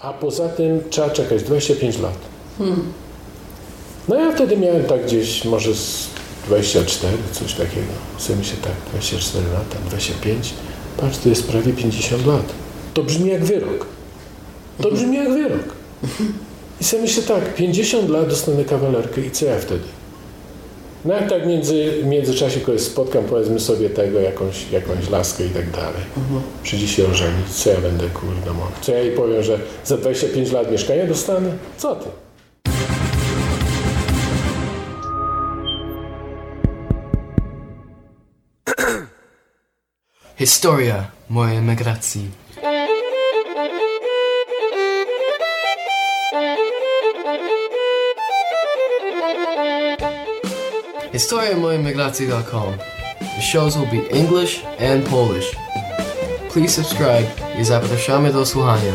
a poza tym trzeba czekać 25 lat. No ja wtedy miałem tak gdzieś może z 24, coś takiego. Sobie myślę tak, 24 lata, 25. Patrz, to jest prawie 50 lat. To brzmi jak wyrok. To brzmi jak wyrok. I sobie myślę tak, 50 lat dostanę kawalerkę i co ja wtedy? No jak tak między, w międzyczasie kogoś spotkam, powiedzmy sobie tego, jakąś, jakąś laskę i tak dalej. Przyjdzie się ożenić, co ja będę kurde mógł? Co ja jej powiem, że za 25 lat mieszkanie dostanę? Co ty? Historia mojej emigracji. HistoriaMojemigracji.com The shows will be English and Polish. Please subscribe i zapraszamy do słuchania.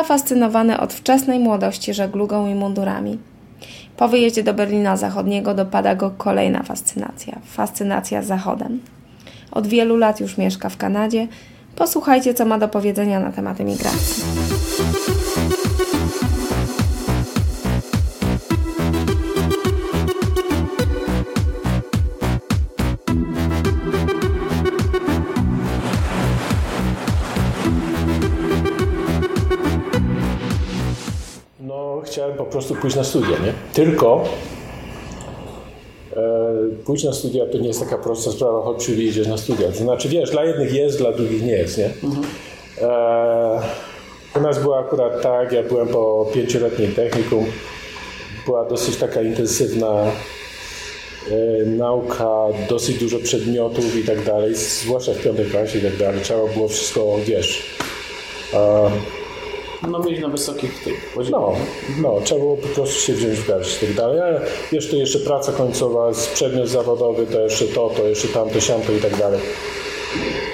Zafascynowany od wczesnej młodości żeglugą i mundurami. Po wyjeździe do Berlina Zachodniego dopada go kolejna fascynacja fascynacja Zachodem. Od wielu lat już mieszka w Kanadzie. Posłuchajcie, co ma do powiedzenia na temat emigracji. Prostu pójść na studia, nie? Tylko e, pójść na studia to nie jest taka prosta sprawa, choć przyjdziesz na studia. To znaczy, wiesz, dla jednych jest, dla drugich nie jest, nie? E, u nas było akurat tak, ja byłem po pięcioletnim technikum, była dosyć taka intensywna e, nauka, dosyć dużo przedmiotów i tak dalej, zwłaszcza w piątej klasie i tak dalej. Trzeba było wszystko, wiesz, e, No mieć na wysokich tych poziomach. no, no, trzeba było po prostu się wziąć w garść i tak dalej. Ale to jeszcze praca końcowa, przedmiot zawodowy, to jeszcze to, to jeszcze tamto, siamto i tak dalej.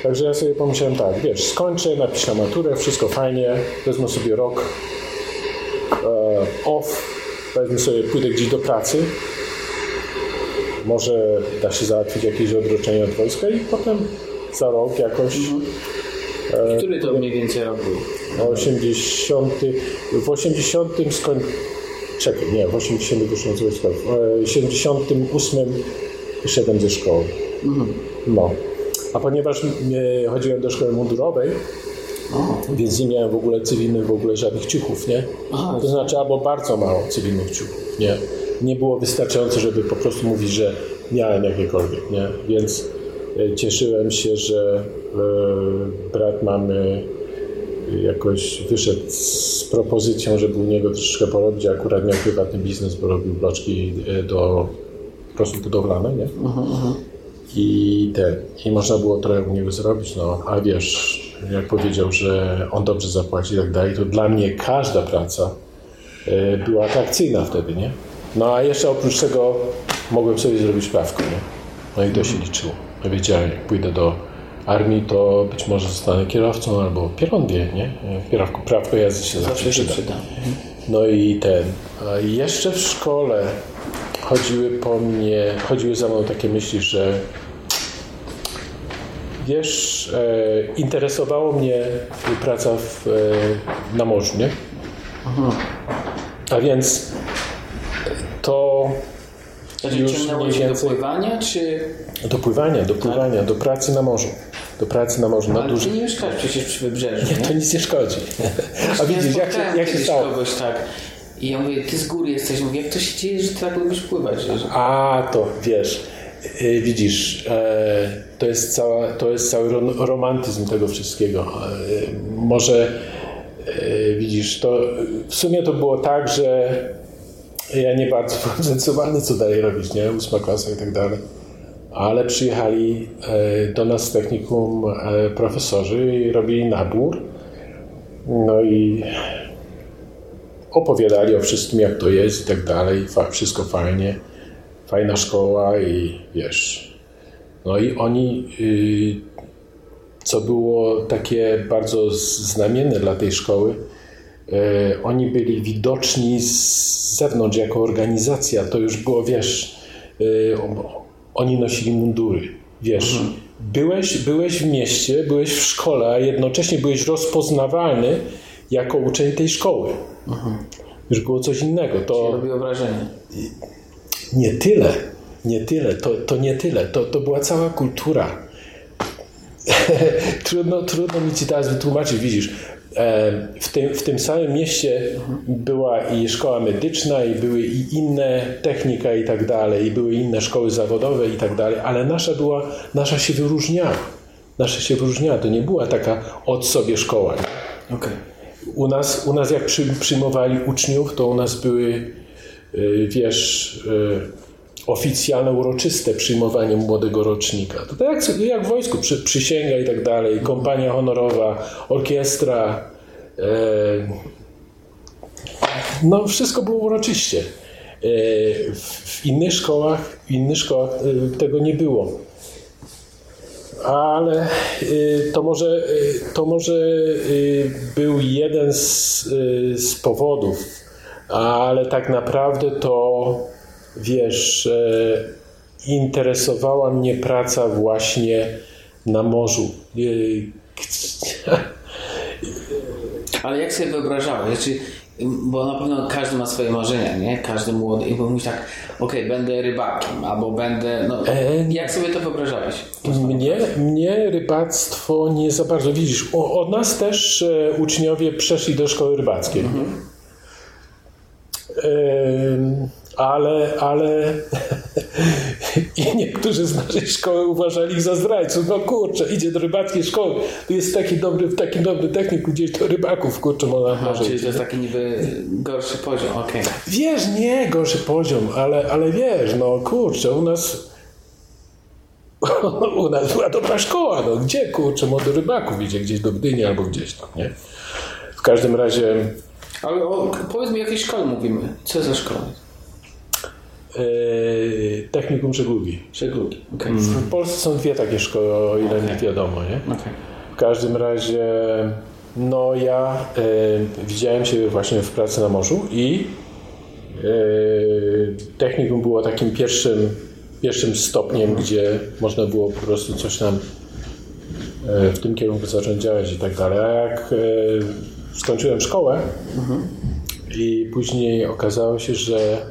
Także ja sobie pomyślałem tak, wiesz, skończę, napiszę maturę, wszystko fajnie, wezmę sobie rok e, off, wezmę sobie, pójdę gdzieś do pracy, może da się załatwić jakieś odroczenie od wojska i potem za rok jakoś Który to mniej więcej rok był? 80, w 80 skoń... Czekaj, nie, w 80 wyszedłem z wojska. W 78 wyszedłem ze szkoły. No. A ponieważ nie chodziłem do szkoły mundurowej, więc nie miałem w ogóle cywilnych, w ogóle żadnych ciuchów, nie? Aha. To znaczy albo bardzo mało cywilnych ciuchów, nie? Nie było wystarczająco, żeby po prostu mówić, że miałem jakiekolwiek, nie? Więc e, cieszyłem się, że e, brat mamy jakoś wyszedł z propozycją, żeby u niego troszeczkę porobić, akurat miał prywatny biznes, bo robił bloczki e, do po prostu budowlane, nie? I te, i można było trochę u niego zrobić, no, a wiesz, jak powiedział, że on dobrze zapłaci i tak dalej, to dla mnie każda praca e, była atrakcyjna wtedy, nie? No a jeszcze oprócz tego mogłem sobie zrobić prawko, nie? No i to się liczyło. Ja wiedziałem, jak pójdę do armii, to być może zostanę kierowcą albo pierągie, nie? W pierawku prawko jazdy się zawsze, przyda. przyda. No i ten. A jeszcze w szkole chodziły po mnie, chodziły za mną takie myśli, że wiesz, e, interesowało mnie praca w, e, na morzu, nie? A więc to Ciągnęło cię do pływania, czy... do pływania, do pływania, do pracy na morzu. Do pracy na morzu, na Ale dużym. ty nie mieszkasz przecież przy wybrzeżu, To nie? nic nie szkodzi. A widzisz, jak się, jak się stało? kogoś tak. I ja mówię, ty z góry jesteś. Mówię, jak to się dzieje, że ty tak lubisz pływać? Że... A, to wiesz, y, widzisz, e, to jest, cała, to jest cały ro- romantyzm tego wszystkiego. E, może e, widzisz, to w sumie to było tak, że ja nie bardzo byłem zdecydowany, co dalej robić, nie? Ósma klasa i tak dalej. Ale przyjechali e, do nas z technikum e, profesorzy i robili nabór. No i opowiadali o wszystkim, jak to jest i tak dalej. Wszystko fajnie. Fajna szkoła i wiesz. No i oni, y, co było takie bardzo znamienne dla tej szkoły, oni byli widoczni z zewnątrz jako organizacja. To już było, wiesz, e, oni nosili mundury. Wiesz, byłeś, byłeś w mieście, byłeś w szkole, a jednocześnie byłeś rozpoznawalny jako uczeń tej szkoły. Już było coś innego. To Robiło wrażenie. nie tyle, nie tyle, to, to nie tyle, to, to była cała kultura. trudno, trudno mi ci teraz wytłumaczyć, widzisz, e, w tym, w tym samym mieście była i szkoła medyczna, i były i inne technika i tak dalej, i były inne szkoły zawodowe i tak dalej, ale nasza była, nasza się wyróżniała. Nasza się wyróżniała, to nie była taka od sobie szkoła. Okej. U nas, u nas jak przy, przyjmowali uczniów, to u nas były, y, wiesz, y, oficjalne, uroczyste przyjmowanie młodego rocznika. To tak jak, jak w wojsku, przy, przysięga i tak dalej, kompania honorowa, orkiestra. y, no, wszystko było uroczyście. Y, w, w innych szkołach, w innych szkołach y, tego nie było. Ale y, to może, y, to może y, był jeden z, z powodów, ale tak naprawdę to wiesz, interesowała mnie praca właśnie na morzu. Ale jak sobie wyobrażałeś? Znaczy, bo na pewno każdy ma swoje marzenia, nie? Każdy młody. I mówi tak, okej, będę rybakiem, albo będę. No, E, jak sobie to wyobrażałeś? Mnie, mnie rybactwo nie za bardzo widzisz. O, od nas też e, uczniowie przeszli do szkoły rybackiej. Em, ale, ale i niektórzy z naszej szkoły uważali ich za zdrajców. No kurczę, idzie do rybackiej szkoły. Tu jest taki dobry, taki dobry technik, gdzieś do rybaków, kurczę, można Aha, może czyli to jest taki niby gorszy poziom, okej. Wiesz, nie gorszy poziom, ale, ale wiesz, no kurczę, u nas u nas była dobra szkoła, no gdzie kurczę, młody rybaków idzie gdzieś do Gdyni albo gdzieś tam, nie? W każdym razie Ale o, powiedz mi, o jakiej szkole mówimy? Co za szkoła? E, technikum żeglugi. Żeglugi, okej. W Polsce są dwie takie szkoły, o ile mi wiadomo, nie? Okej. W każdym razie, no ja e, widziałem się właśnie w pracy na morzu i e, technikum było takim pierwszym, pierwszym stopniem, gdzie można było po prostu coś tam e, w tym kierunku zacząć działać i tak dalej. A jak skończyłem szkołę i później okazało się, że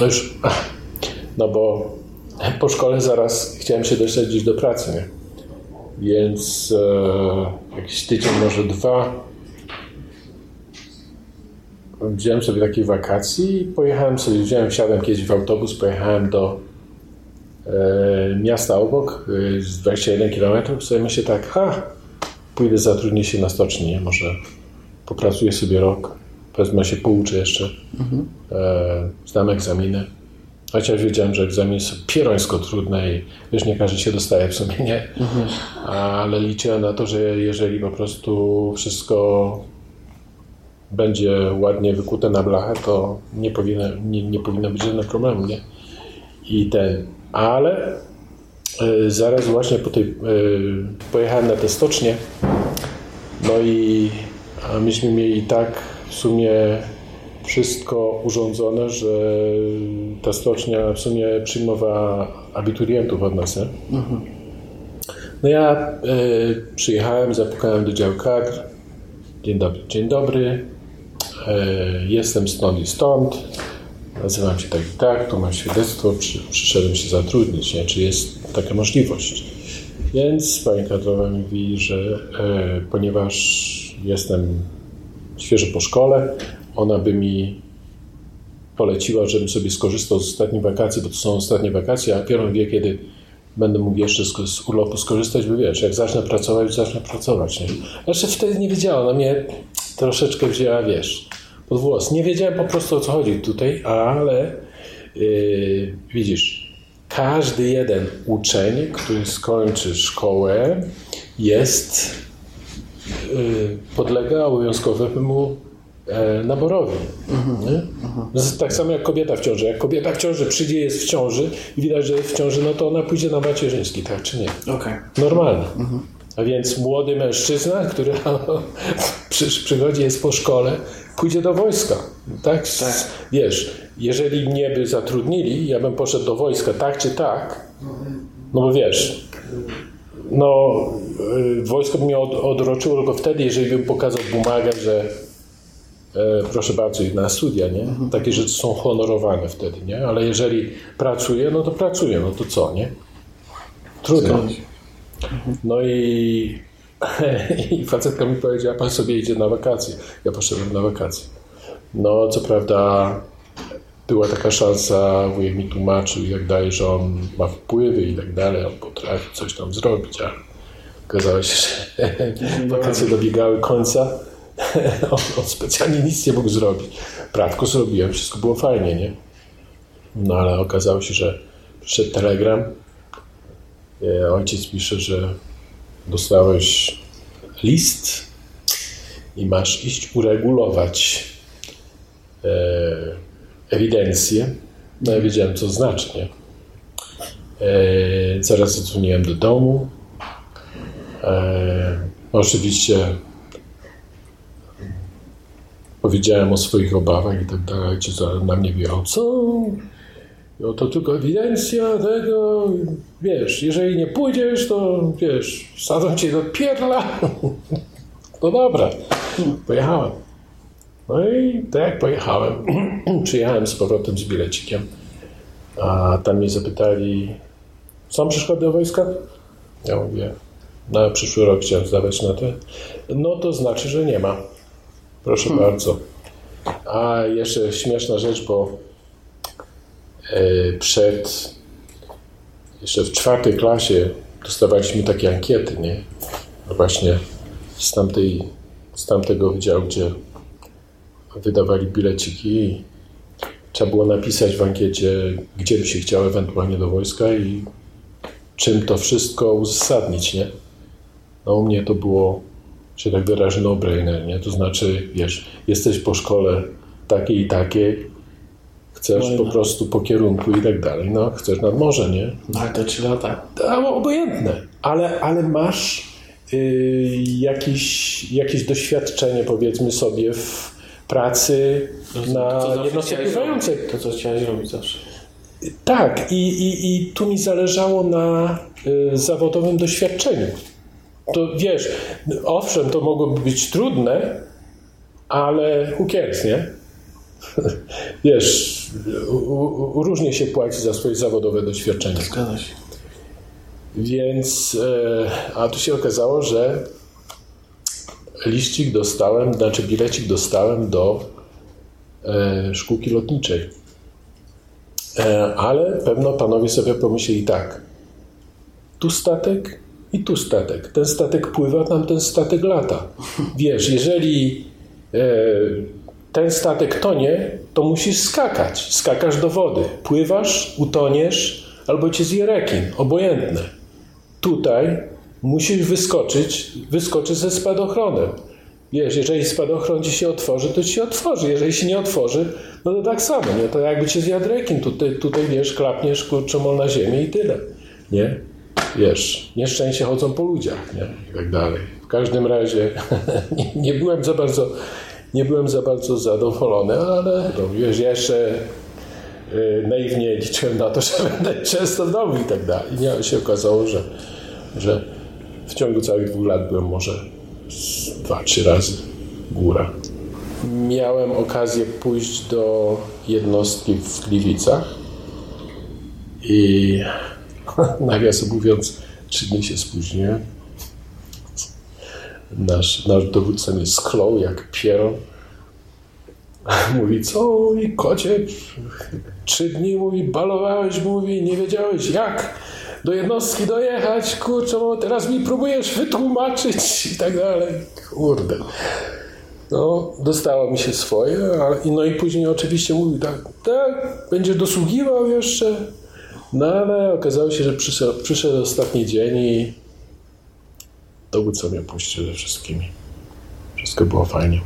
no już, no bo po szkole zaraz chciałem się dostać gdzieś do pracy, nie? Więc e, jakiś tydzień, może dwa. Wziąłem sobie takie wakacji i pojechałem sobie, wziąłem, wsiadłem kiedyś w autobus, pojechałem do e, miasta obok, e, z 21 km. Sobie myślę tak, ha, pójdę zatrudnię się na stoczni, nie? może popracuję sobie rok, wezmę się, pouczę jeszcze, e, zdam egzaminy. Chociaż wiedziałem, że egzaminy są pierońsko trudne i wiesz, nie każdy się dostaje w sumie, nie? Ale liczyłem na to, że jeżeli po prostu wszystko będzie ładnie wykute na blachę, to nie powinno, nie, nie powinno być żadnego problemu, nie? I ten, ale e, zaraz właśnie po tej, e, pojechałem na tę stocznię, no i a myśmy mieli tak w sumie wszystko urządzone, że ta stocznia w sumie przyjmowała abiturientów od nas, nie? No ja e, przyjechałem, zapukałem do działu kadr. Dzień dobry, dzień dobry. E, jestem stąd i stąd. Nazywam się tak i tak, tu mam świadectwo, przy, przyszedłem się zatrudnić, nie? czy jest taka możliwość. Więc pani kadrowa mówi, że e, ponieważ jestem świeżo po szkole, ona by mi poleciła, żebym sobie skorzystał z ostatnich wakacji, bo to są ostatnie wakacje, a dopiero wie, kiedy będę mógł jeszcze z, urlopu skorzystać, bo wiesz, jak zacznę pracować, zacznę pracować. Nie? Jeszcze wtedy nie wiedziała, ona mnie troszeczkę wzięła, wiesz, pod włos. Nie wiedziałem po prostu o co chodzi tutaj, ale yy, widzisz, każdy jeden uczeń, który skończy szkołę, jest podlega obowiązkowemu e, naborowi. Nie? Z- Tak samo jak kobieta w ciąży. Jak kobieta w ciąży przyjdzie, jest w ciąży i widać, że jest w ciąży, no to ona pójdzie na macierzyński, tak czy nie? Okej. Normalne. A więc młody mężczyzna, który przy, przychodzi, jest po szkole, pójdzie do wojska. Tak? Tak. Wiesz, jeżeli mnie by zatrudnili, ja bym poszedł do wojska, tak czy tak, no bo wiesz, no y, wojsko by mnie od, odroczyło tylko wtedy, jeżeli bym pokazał bumagę, że e, proszę bardzo, na studia, nie? Takie rzeczy są honorowane wtedy, nie? Ale jeżeli pracuję, no to pracuję, no to co, nie? Trudno. No i, i facetka mi powiedziała, pan sobie idzie na wakacje. Ja poszedłem na wakacje. No, co prawda była taka szansa, wujek mi tłumaczył i tak dalej, że on ma wpływy i tak dalej, on potrafi coś tam zrobić, ale okazało się, że wakacje dobiegały końca. On, on specjalnie nic nie mógł zrobić. Prawko zrobiłem, wszystko było fajnie, nie? No ale okazało się, że przyszedł telegram, E, Ojciec pisze, że dostałeś list i masz iść uregulować e, ewidencję. No ja wiedziałem, co znaczy, nie? E, zaraz zadzwoniłem do domu. E, oczywiście powiedziałem o swoich obawach i tak dalej. Ojciec na mnie wiedział, co? No to tylko ewidencja tego, wiesz, jeżeli nie pójdziesz, to wiesz, sadzą cię do pierla. No dobra, pojechałem. No i tak jak pojechałem, przyjechałem z powrotem z bilecikiem, a tam mnie zapytali, są przeszkody do wojska? Ja mówię, na przyszły rok chciałem zdawać na te. No to znaczy, że nie ma. Proszę bardzo. A jeszcze śmieszna rzecz, bo e, przed, jeszcze w czwartej klasie dostawaliśmy takie ankiety, nie? Właśnie z, tamtej, z tamtego wydziału, gdzie wydawali bileciki i trzeba było napisać w ankiecie, gdzie by się chciał ewentualnie do wojska i czym to wszystko uzasadnić, nie? No u mnie to było, że tak wyrażę, no-brainer, nie? To znaczy, wiesz, jesteś po szkole takiej i takiej, chcesz po prostu po kierunku i tak dalej, no chcesz nad morze, nie? No ale to trzy lata. A, obojętne, ale, ale masz y, jakieś, jakieś doświadczenie, powiedzmy sobie, w pracy To na jednostce pływającej. To, co chciałeś robić zawsze. Tak, i, i, i tu mi zależało na y, zawodowym doświadczeniu. To wiesz, owszem, to mogłoby być trudne, ale who cares, nie? Wiesz, u, u, różnie się płaci za swoje zawodowe doświadczenie. Zgadza się. Więc, e, a tu się okazało, że liścik dostałem, znaczy bilecik dostałem do e, szkółki lotniczej. E, ale pewno panowie sobie pomyśleli tak, tu statek i tu statek. Ten statek pływa, tam ten statek lata. Wiesz, jeżeli e, ten statek tonie, to musisz skakać. Skakasz do wody. Pływasz, utoniesz, albo cię zje rekin. Obojętne. Tutaj musisz wyskoczyć, wyskoczyć ze spadochronem. Wiesz, jeżeli spadochron ci się otworzy, to ci się otworzy. Jeżeli się nie otworzy, no to tak samo, nie? To jakby cię zjadł rekin. Tutaj, tutaj wiesz, klapniesz kurczą na ziemię i tyle. Nie? Wiesz, nieszczęście chodzą po ludziach, nie? I tak dalej. W każdym razie nie, nie byłem za bardzo nie byłem za bardzo zadowolony, ale no, wiesz, jeszcze y, naiwnie liczyłem na to, że będę często w domu i tak dalej. Nie, się okazało, że, że w ciągu całych dwóch lat byłem może dwa, trzy razy góra. Miałem okazję pójść do jednostki w Gliwicach i nawiasem mówiąc, trzy dni się spóźniłem. Nasz, nasz dowódca mnie sklął jak pieron. Mówi, co i kocie, trzy dni, mówi, balowałeś, mówi, nie wiedziałeś jak do jednostki dojechać, kurczę, bo teraz mi próbujesz wytłumaczyć i tak dalej. Kurde. No, dostało mi się swoje, ale, no i później oczywiście mówił, tak, tak, będziesz dosługiwał jeszcze. No ale okazało się, że przyszedł, przyszedł ostatni dzień i dowód sobie puścił ze wszystkimi. Wszystko było fajnie.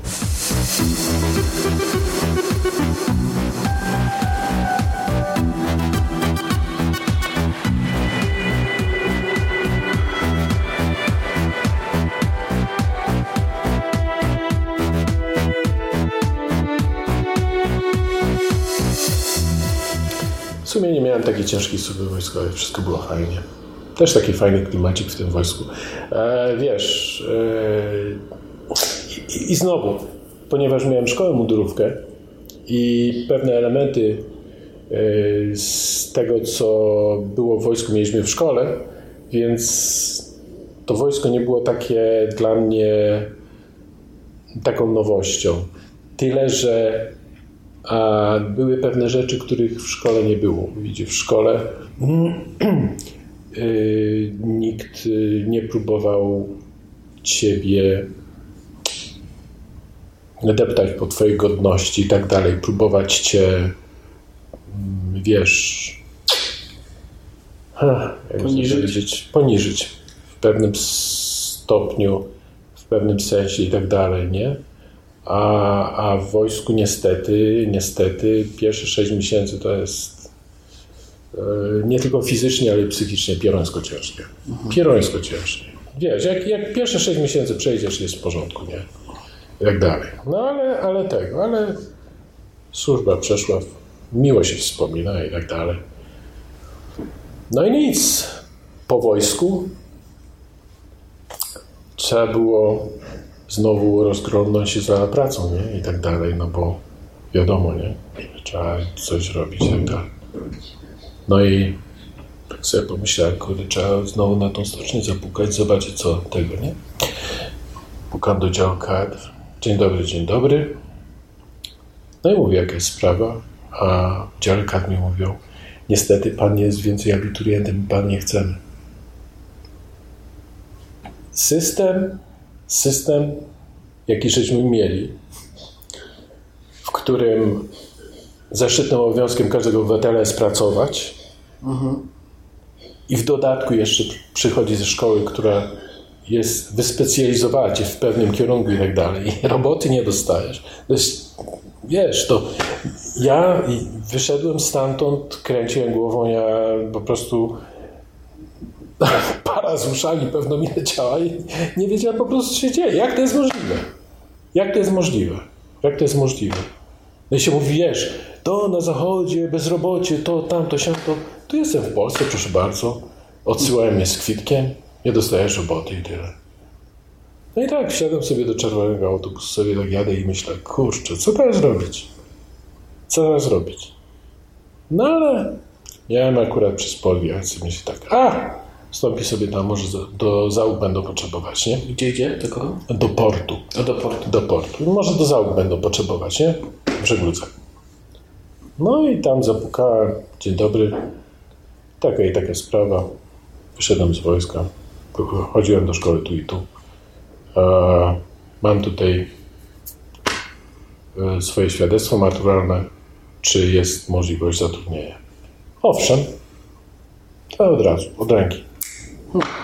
Takiej ciężkiej służby wojskowej, wszystko było fajnie. Też taki fajny klimacik w tym wojsku. E, wiesz, e, i, i znowu, ponieważ miałem szkołę mundurówkę i pewne elementy e, z tego, co było w wojsku, mieliśmy w szkole, więc to wojsko nie było takie dla mnie taką nowością. Tyle, że a były pewne rzeczy, których w szkole nie było. Widzicie, w szkole yy, nikt yy, nie próbował ciebie deptać po twojej godności i tak dalej, próbować cię, mm, wiesz, ha, Poniżyć? poniżyć w pewnym stopniu, w pewnym sensie i tak dalej, nie? A, a w wojsku niestety, niestety pierwsze 6 miesięcy to jest e, nie tylko fizycznie, ale i psychicznie pierońsko ciężkie. Pierońsko ciężkie. Wiesz, jak, jak pierwsze 6 miesięcy przejdziesz, jest w porządku, nie? I tak dalej. No ale, ale tego, ale służba przeszła, miło się wspomina i tak dalej. No i nic. Po wojsku trzeba było znowu rozglądnąć się za pracą, nie? I tak dalej, no bo wiadomo, nie? Trzeba coś robić i tak dalej. No i tak sobie pomyślałem, kurde, trzeba znowu na tą stocznię zapukać, zobaczyć co tego, nie? Pukam do działu kadr. Dzień dobry, dzień dobry. No i mówię, jaka jest sprawa, a w dziale kadr mi mówią, niestety pan nie jest więcej abiturientem, pan nie chcemy. System system, jaki żeśmy mieli, w którym zaszczytnym obowiązkiem każdego obywatela jest pracować i w dodatku jeszcze przychodzi ze szkoły, która jest wyspecjalizowała cię w pewnym kierunku i tak dalej roboty nie dostajesz. To jest, wiesz, to ja wyszedłem stamtąd, kręciłem głową, ja po prostu para z uszami pewno mi leciała i nie wiedziałem po prostu, co się dzieje. Jak to jest możliwe? Jak to jest możliwe? Jak to jest możliwe? No i się mówi, wiesz, to na zachodzie, bezrobocie, to, tamto, siamto. Tu jestem w Polsce, proszę bardzo. Odsyłają mnie z kwitkiem, nie dostajesz roboty i tyle. No i tak, wsiadam sobie do czerwonego autobusu, sobie tak jadę i myślę, kurczę, co teraz robić? Co teraz robić? No ale miałem akurat przez Polwię, akcję, myślę tak, a, wstąpi sobie tam, może do, do załóg będą potrzebować, nie? Gdzie idzie? Do kogo? Do portu. O, do portu. Do portu. Może do załóg będą potrzebować, nie? W żegludze. No i tam zapukałem. Dzień dobry. Taka i taka sprawa. Wyszedłem z wojska. Chodziłem do szkoły tu i tu. Mam tutaj e, swoje świadectwo maturalne. Czy jest możliwość zatrudnienia? Owszem. To od razu, od ręki.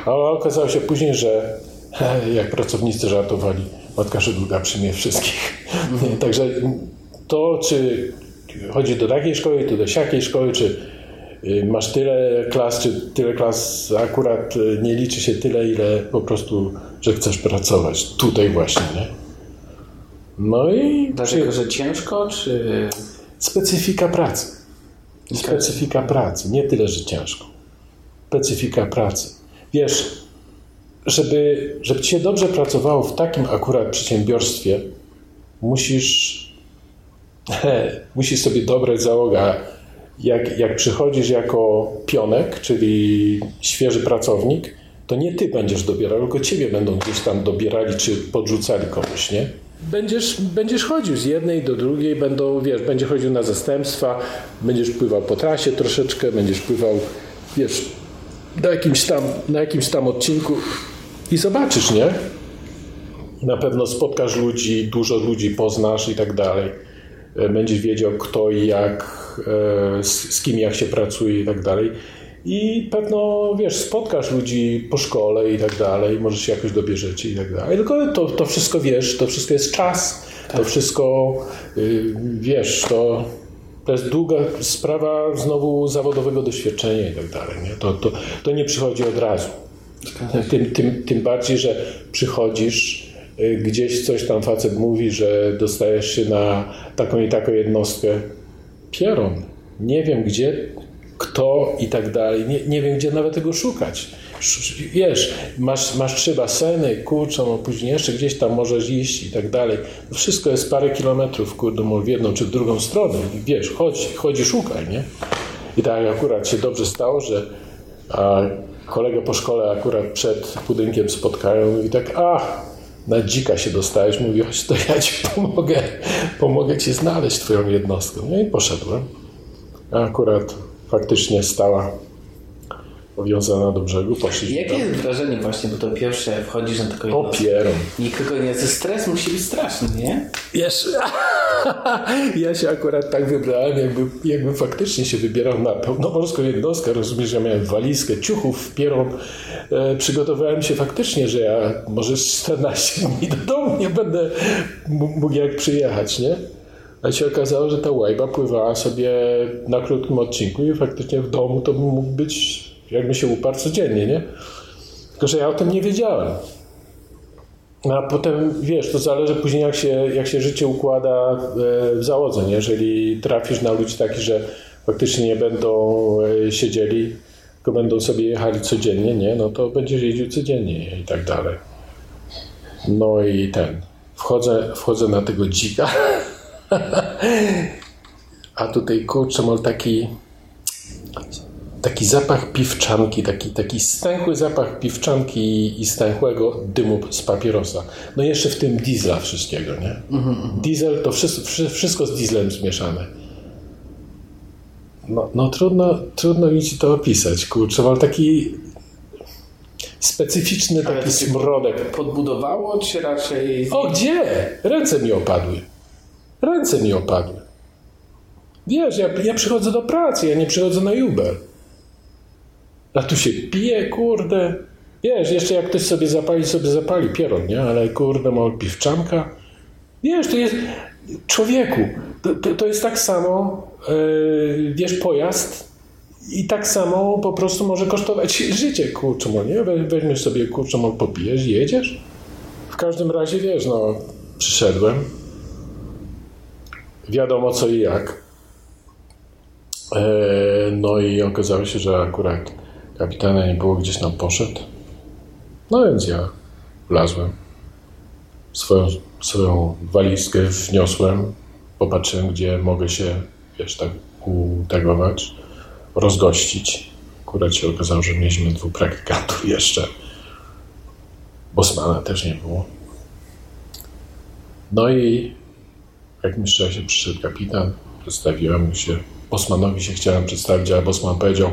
Ale okazało się później, że jak pracownicy żartowali, matka Szydluga przyjmie wszystkich. Także to, czy chodzi do takiej szkoły, czy do siakiej szkoły, czy y, masz tyle klas, czy tyle klas, akurat y, nie liczy się tyle, ile po prostu, że chcesz pracować. Tutaj właśnie, nie? No i Dlatego, że ciężko, czy... specyfika pracy. Specyfika pracy, nie tyle, że ciężko. Specyfika pracy. Wiesz, żeby, żeby ci się dobrze pracowało w takim akurat przedsiębiorstwie, musisz, musisz sobie dobrać załogę. Jak, jak przychodzisz jako pionek, czyli świeży pracownik, to nie ty będziesz dobierał, tylko ciebie będą gdzieś tam dobierali czy podrzucali komuś, nie? Będziesz, będziesz chodził z jednej do drugiej, będą, wiesz, będzie chodził na zastępstwa, będziesz pływał po trasie troszeczkę, będziesz pływał, wiesz, na jakimś tam, na jakimś tam odcinku i zobaczysz, nie? na pewno spotkasz ludzi, dużo ludzi poznasz i tak dalej. E, Będziesz wiedział kto i jak, e, z, z kim jak się pracuje i tak dalej. I pewno, wiesz, spotkasz ludzi po szkole i tak dalej, może się jakoś dobierzecie i tak dalej. Tylko to, to wszystko, wiesz, to wszystko jest czas, to wszystko, y, wiesz, to, to jest długa sprawa znowu zawodowego doświadczenia i tak dalej. Nie? To, to, to nie przychodzi od razu. Tym, tym, tym bardziej, że przychodzisz, y, gdzieś coś tam facet mówi, że dostajesz się na taką i taką jednostkę. Pieron. Nie wiem gdzie, kto i tak dalej. Nie, nie wiem gdzie nawet tego szukać. Sz- Wiesz, masz, masz trzy baseny, kurczę, no później jeszcze gdzieś tam możesz iść i tak dalej. To wszystko jest parę kilometrów, kurde, w jedną czy w drugą stronę. I wiesz, chodź, chodź i szukaj, nie? I tak akurat się dobrze stało, że a po szkole akurat przed budynkiem spotkają i tak, a na dzika się dostałeś, mówi, chodź, to ja ci pomogę, pomogę ci znaleźć twoją jednostkę. No i poszedłem. A akurat faktycznie stała powiązana do brzegu, poszliśmy Jakie tam. jest wrażenie właśnie, bo to pierwsze wchodzisz na taką. Opieron. Nikogo nie... To stres musi być straszny, nie? Wiesz, ja się akurat tak wybrałem, jakby, jakby faktycznie się wybierał na pełnomorską jednostkę. Rozumiesz, że ja miałem walizkę, ciuchów, pieron. E, przygotowałem się faktycznie, że ja może z 14 dni do domu nie będę mógł jak przyjechać, nie? A się okazało, że ta łajba pływała sobie na krótkim odcinku i faktycznie w domu to bym mógł być, jakby się uparł codziennie, nie? Tylko, że ja o tym nie wiedziałem. No a potem, wiesz, to zależy później jak się, jak się życie układa e, w załodze, nie? Jeżeli trafisz na ludzi takich, że faktycznie nie będą e, siedzieli, tylko będą sobie jechali codziennie, nie? No to będziesz jeździł codziennie i tak dalej. No i ten, wchodzę, wchodzę na tego dzika, a tutaj kurczę, mam taki taki zapach piwczanki, taki, taki stęchły zapach piwczanki i stęchłego dymu z papierosa. No jeszcze w tym diesla wszystkiego, nie? Diesel to wszystko, wszy- wszystko z dieslem zmieszane. No, no trudno, trudno mi ci to opisać, kurczę, mam taki specyficzny taki smrodek. Podbudowało, czy raczej... O, gdzie? Ręce mi opadły. Ręce mi opadły. Wiesz, ja, ja przychodzę do pracy, ja nie przychodzę na Uber. A tu się pije, kurde. Wiesz, jeszcze jak ktoś sobie zapali, sobie zapali pieron, nie? Ale kurde, mam piwczanka. Wiesz, to jest... Człowieku, to, to, to jest tak samo, yy, wiesz, pojazd i tak samo po prostu może kosztować życie, kurczę, nie? We- Weźmiesz sobie, kurczę, popijesz i jedziesz. W każdym razie, wiesz, no, przyszedłem. Wiadomo co i jak. E, No i okazało się, że akurat kapitana nie było, gdzieś tam poszedł. No więc ja wlazłem. Swoją, swoją walizkę wniosłem. Popatrzyłem, gdzie mogę się, wiesz, tak utegować, rozgościć. Akurat się okazało, że mieliśmy dwóch praktykantów jeszcze. Bosmana też nie było. No i w jakimś czasie przyszedł kapitan, przedstawiłem się. Bosmanowi się chciałem przedstawić, ale Bosman powiedział,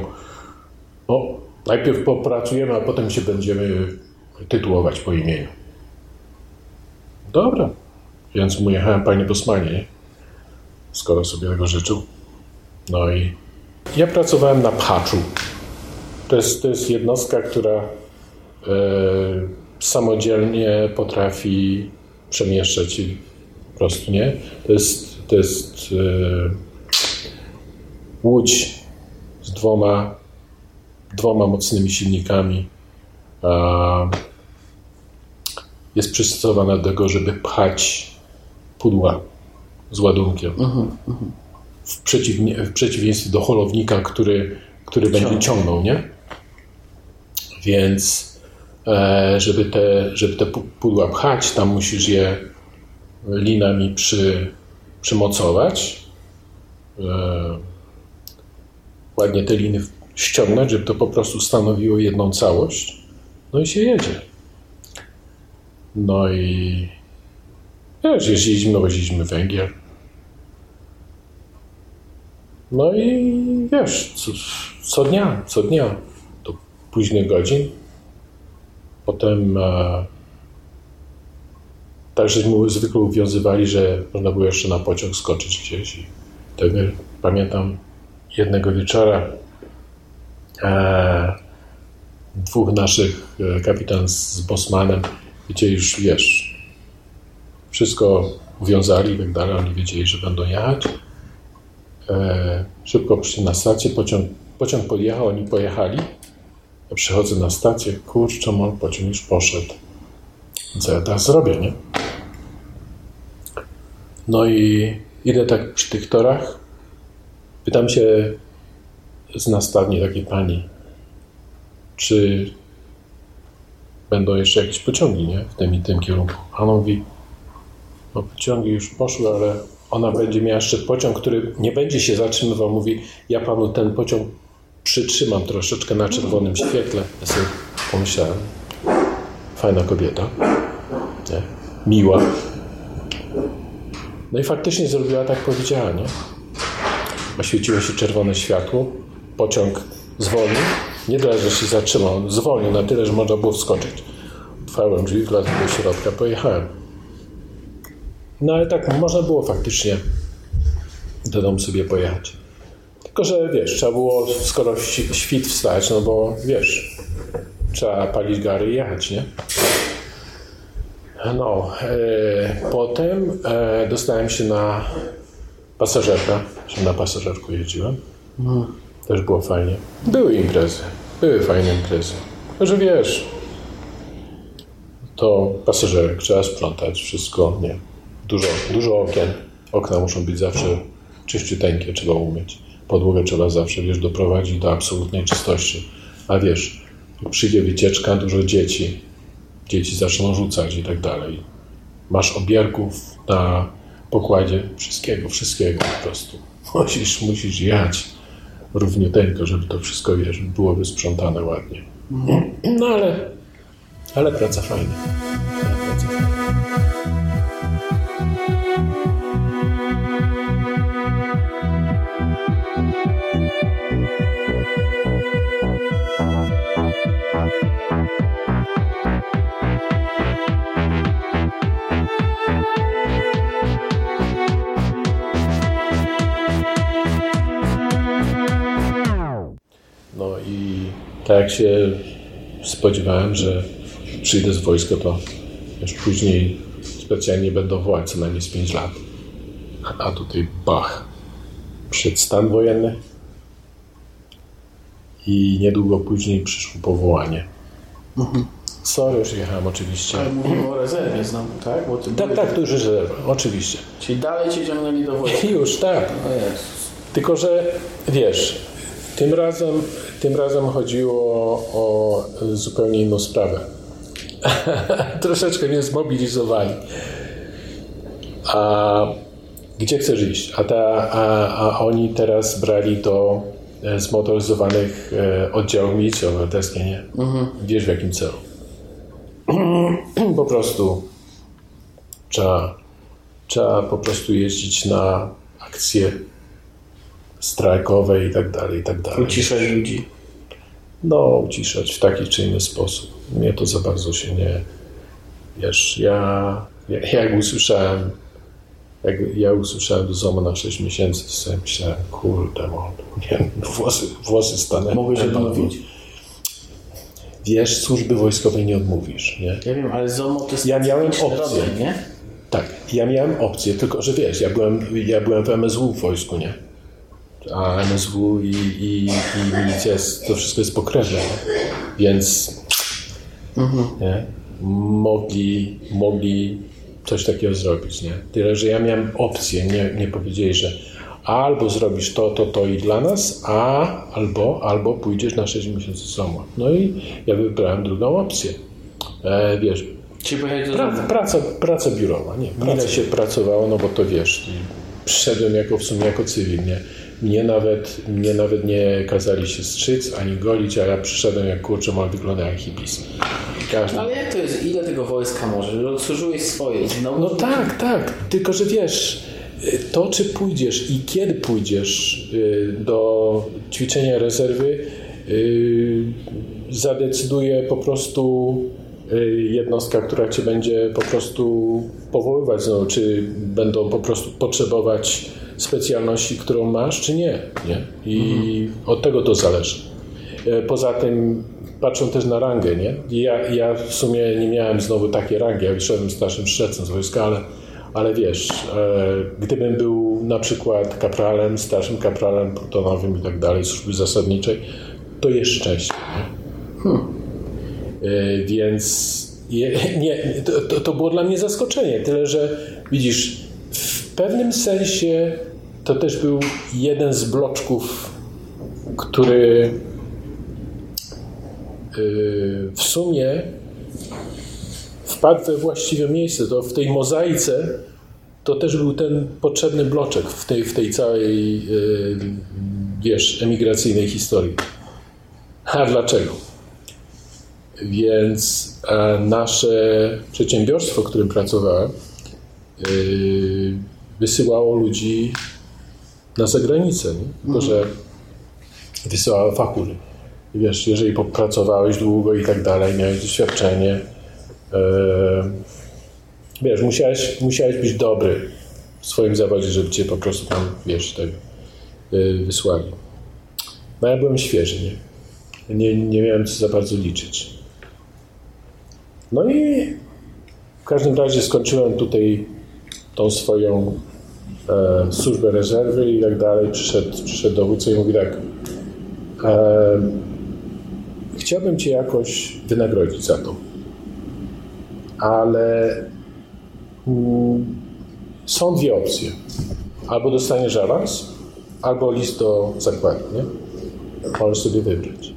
no najpierw popracujemy, a potem się będziemy tytułować po imieniu. Dobra, więc mu jechałem, panie Bosmanie, nie? skoro sobie tego życzył. No i ja pracowałem na Paczu. To jest, to jest jednostka, która e, samodzielnie potrafi przemieszczać po prostu, nie? To jest, to jest e, łódź z dwoma, dwoma mocnymi silnikami. Jest przystosowana do tego, żeby pchać pudła z ładunkiem. W, przeciwnie, w przeciwieństwie do holownika, który, który będzie ciągnął, nie? Więc e, żeby, te, żeby te pu- pudła pchać, tam musisz je linami przy, przymocować. E, ładnie te liny ściągnąć, żeby to po prostu stanowiło jedną całość. No i się jedzie. No i wiesz, jeździliśmy, no woziliśmy węgiel. No i wiesz, co, co dnia, co dnia, do późnych godzin. Potem e, tak żeśmy zwykle uwiązywali, że można było jeszcze na pociąg skoczyć gdzieś. I wtedy pamiętam jednego wieczora dwóch naszych, e, kapitan z Bosmanem, gdzie już wiesz, wszystko uwiązali i tak dalej, oni wiedzieli, że będą jechać. E, szybko przyszli na stację, pociąg, pociąg podjechał, oni pojechali. Ja przychodzę na stację, kurczę, mon pociąg już poszedł. Co ja teraz zrobię, nie? No i idę tak przy tych torach. Pytam się z nastawni takiej pani, czy będą jeszcze jakieś pociągi, nie? W tym i tym kierunku. A ona mówi, no pociągi już poszły, ale ona będzie miała jeszcze pociąg, który nie będzie się zatrzymywał. Mówi, ja panu ten pociąg przytrzymam troszeczkę na czerwonym świetle. Ja sobie pomyślałem, fajna kobieta, nie? miła. No i faktycznie zrobiła tak, powiedziała, nie? Oświeciło się czerwone światło, pociąg zwolnił. Nie tyle, że się zatrzymał, zwolnił na tyle, że można było wskoczyć. Otwarłem drzwi, wlazłem do środka, pojechałem. No ale tak można było faktycznie do domu sobie pojechać. Tylko, że wiesz, trzeba było skoro świt wstać, no bo wiesz, trzeba palić gary i jechać, nie? No, e, potem e, dostałem się na pasażerka, że na pasażerku jeździłem. Też było fajnie. Były imprezy, były fajne imprezy. Tylko, że wiesz, to pasażerek trzeba sprzątać, wszystko, nie. Dużo, dużo okien. Okna muszą być zawsze czyściuteńkie, trzeba umyć. Podłogę trzeba zawsze, wiesz, doprowadzić do absolutnej czystości. A wiesz, przyjdzie wycieczka, dużo dzieci, dzieci zaczną rzucać i tak dalej. Masz obierków na pokładzie, wszystkiego, wszystkiego po prostu. Musisz, musisz jechać równiuteńko, żeby to wszystko, wiesz, było wysprzątane ładnie. No ale. Ale praca fajna. Tak jak się spodziewałem, że przyjdę z wojska, to już później specjalnie będą wołać co najmniej z 5 lat. A tutaj bach. Przed stan wojenny i niedługo później przyszło powołanie. Sorry, już jechałem oczywiście. Ale mówimy o rezerwie znowu, tak? Tak, tak, to już rezerwa, oczywiście. Czyli dalej cię ciągnęli do wojska. Już, tak. Tylko, że wiesz, tym razem, tym razem chodziło o zupełnie inną sprawę. Troszeczkę mnie zmobilizowali. A gdzie chcesz iść? A, ta, a, a oni teraz brali do e, zmotoryzowanych e, oddziałów milicji obywatelskiej, nie? Wiesz w jakim celu. po prostu trzeba, trzeba po prostu jeździć na akcje strajkowe i tak dalej, i tak dalej. Uciszać ludzi. No, uciszać w taki czy inny sposób. Mnie to za bardzo się nie... Wiesz, ja, ja jak usłyszałem jak ja usłyszałem do ZOMO na 6 miesięcy, to sobie myślałem, kurde, mo, nie, włosy, włosy stanęły. Mogłeś odmówić? Wiesz, służby wojskowej nie odmówisz, nie? Ja wiem, ale ZOMO to jest Ja miałem opcję. rodzaj, nie? Tak, ja miałem opcję, tylko że wiesz, ja byłem, ja byłem w MSW w wojsku, nie? A MSW i, i, i milicja, jest, to wszystko jest pokrewne, więc nie? Mogli, mogli coś takiego zrobić, nie? Tyle, że ja miałem opcję, nie, nie powiedzieli, że albo zrobisz to, to, to i dla nas, a albo, albo pójdziesz na 6 miesięcy sama. No i ja wybrałem drugą opcję. E, wiesz, Pra, praca, praca biurowa, nie. Ile się pracowało, no bo to wiesz, przyszedłem jako w sumie jako cywil, nie. Mnie nawet, mnie nawet nie kazali się strzyc ani golić, a ja przyszedłem jak kurczę, mal wygląda jak hippies. Każdy... Ale jak to jest? Ile tego wojska może? Odsłużyłeś swoje. i Znowu... No tak, tak, tylko że wiesz, to czy pójdziesz i kiedy pójdziesz y, do ćwiczenia rezerwy y, zadecyduje po prostu y, jednostka, która cię będzie po prostu powoływać, no, czy będą po prostu potrzebować specjalności, którą masz, czy nie. nie? I od tego to zależy. E, Poza tym patrzą też na rangę, nie? Ja, ja w sumie nie miałem znowu takiej rangi, ja szedłem starszym strzelcem z wojska, ale, ale wiesz, e, gdybym był na przykład kapralem, starszym kapralem plutonowym i tak dalej, służby zasadniczej, to jest szczęście. Nie? E, Więc je, nie, to, to było dla mnie zaskoczenie, tyle że widzisz, w pewnym sensie to też był jeden z bloczków, który yy, w sumie wpadł we właściwe miejsce. To w tej mozaice to też był ten potrzebny bloczek w tej, w tej całej, yy, wiesz, emigracyjnej historii. A dlaczego? Więc nasze przedsiębiorstwo, w którym pracowałem, yy, wysyłało ludzi na zagranicę. Nie? Tylko, że wysyłało fachury. I wiesz, jeżeli popracowałeś długo i tak dalej, miałeś doświadczenie, e, wiesz, musiałeś, musiałeś być dobry w swoim zawodzie, żeby cię po prostu tam, wiesz, tak e, wysłali. No ja byłem świeży, nie? Nie, nie miałem co za bardzo liczyć. No i w każdym razie skończyłem tutaj tą swoją e, służbę rezerwy i tak dalej. Przyszedł, przyszedł dowódca i mówi tak, e, chciałbym Cię jakoś wynagrodzić za to, ale mm, są dwie opcje. Albo dostaniesz awans, albo list do zakładu, nie? Możesz sobie wybrać.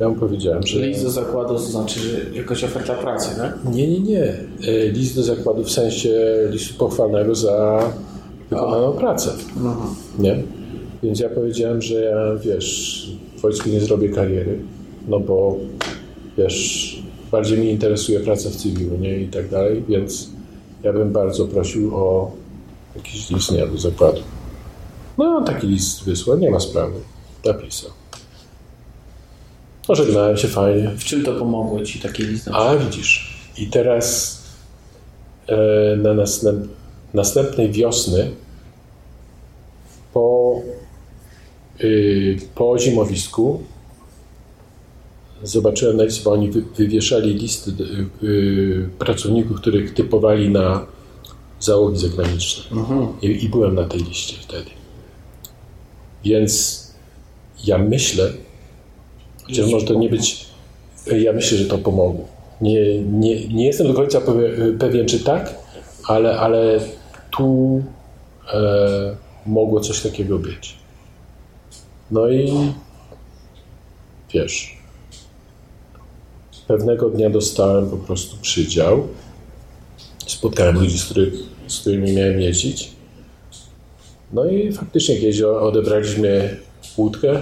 Ja mu powiedziałem, że... List do zakładu to znaczy, że jakaś oferta pracy, tak? Nie, nie, nie. E, List do zakładu w sensie listu pochwalnego za wykonaną pracę. Nie? Więc ja powiedziałem, że ja, wiesz, w wojsku nie zrobię kariery, no bo, wiesz, bardziej mnie interesuje praca w cywilu, nie? I tak dalej, więc ja bym bardzo prosił o jakiś list, nie, do zakładu. No, on taki list wysłał, nie ma sprawy. Napisał. Pożegnałem się fajnie. W czym to pomogło Ci taki list? A widzisz, i teraz e, na następ, następnej wiosny po, y, po zimowisku zobaczyłem na bo oni wy, wywieszali listy y, y, pracowników, których typowali na załogi zagraniczne. I, I byłem na tej liście wtedy. Więc ja myślę, chociaż może to nie być, ja myślę, że to pomogło. Nie, nie, nie jestem do końca pewie- pewien, czy tak, ale, ale tu e, mogło coś takiego być. No i wiesz, pewnego dnia dostałem po prostu przydział. Spotkałem ludzi, z, z którymi miałem jeździć. No i faktycznie kiedyś odebraliśmy łódkę,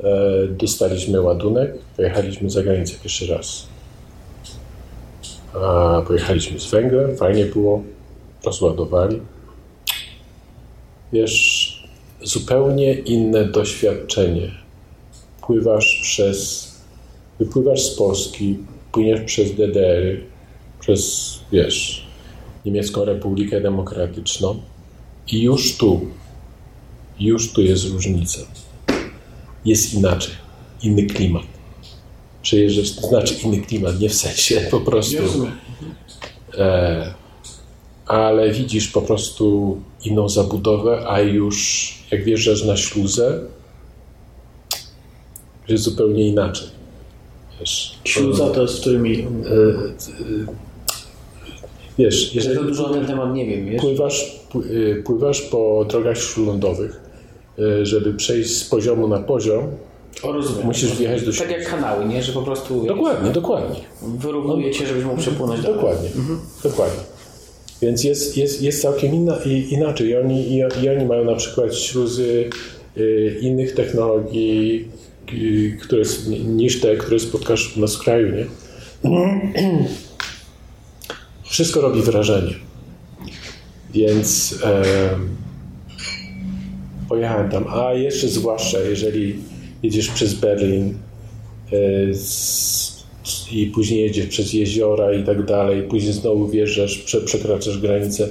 e, dostaliśmy ładunek, pojechaliśmy za granicę pierwszy raz. A pojechaliśmy z węglem, fajnie było, rozładowali. Wiesz, zupełnie inne doświadczenie. Pływasz przez, wypływasz z Polski, płyniesz przez DDR, przez, wiesz, Niemiecką Republikę Demokratyczną i już tu, już tu jest różnica. Jest inaczej, inny klimat. Przejeżdżasz, to znaczy inny klimat, nie w sensie po prostu. E, ale widzisz po prostu inną zabudowę, a już jak wjeżdżasz na śluzę, jest zupełnie inaczej. Wiesz, Śluza to jest w którym wiesz jeżeli dużo na ten temat nie wiem, wiesz? pływasz, pły- y, pływasz po drogach śródlądowych, y, żeby przejść z poziomu na poziom, O, rozumiem. musisz wjechać do Tak jak kanały, nie? Że po prostu Dokładnie, dokładnie. wyrównuje cię, żebyś mógł przepłynąć dalej. Dokładnie, dokładnie. Więc jest, jest, jest całkiem inna, inaczej. I oni, i, I oni mają na przykład śluzy y, innych technologii, y, które, niż te, które spotkasz u nas w kraju. Nie? Wszystko robi wrażenie. Więc em, pojechałem tam. A jeszcze zwłaszcza, jeżeli jedziesz przez Berlin, e, z, i później jedziesz przez jeziora i tak dalej, później znowu wjeżdżasz, prze, przekraczasz granicę.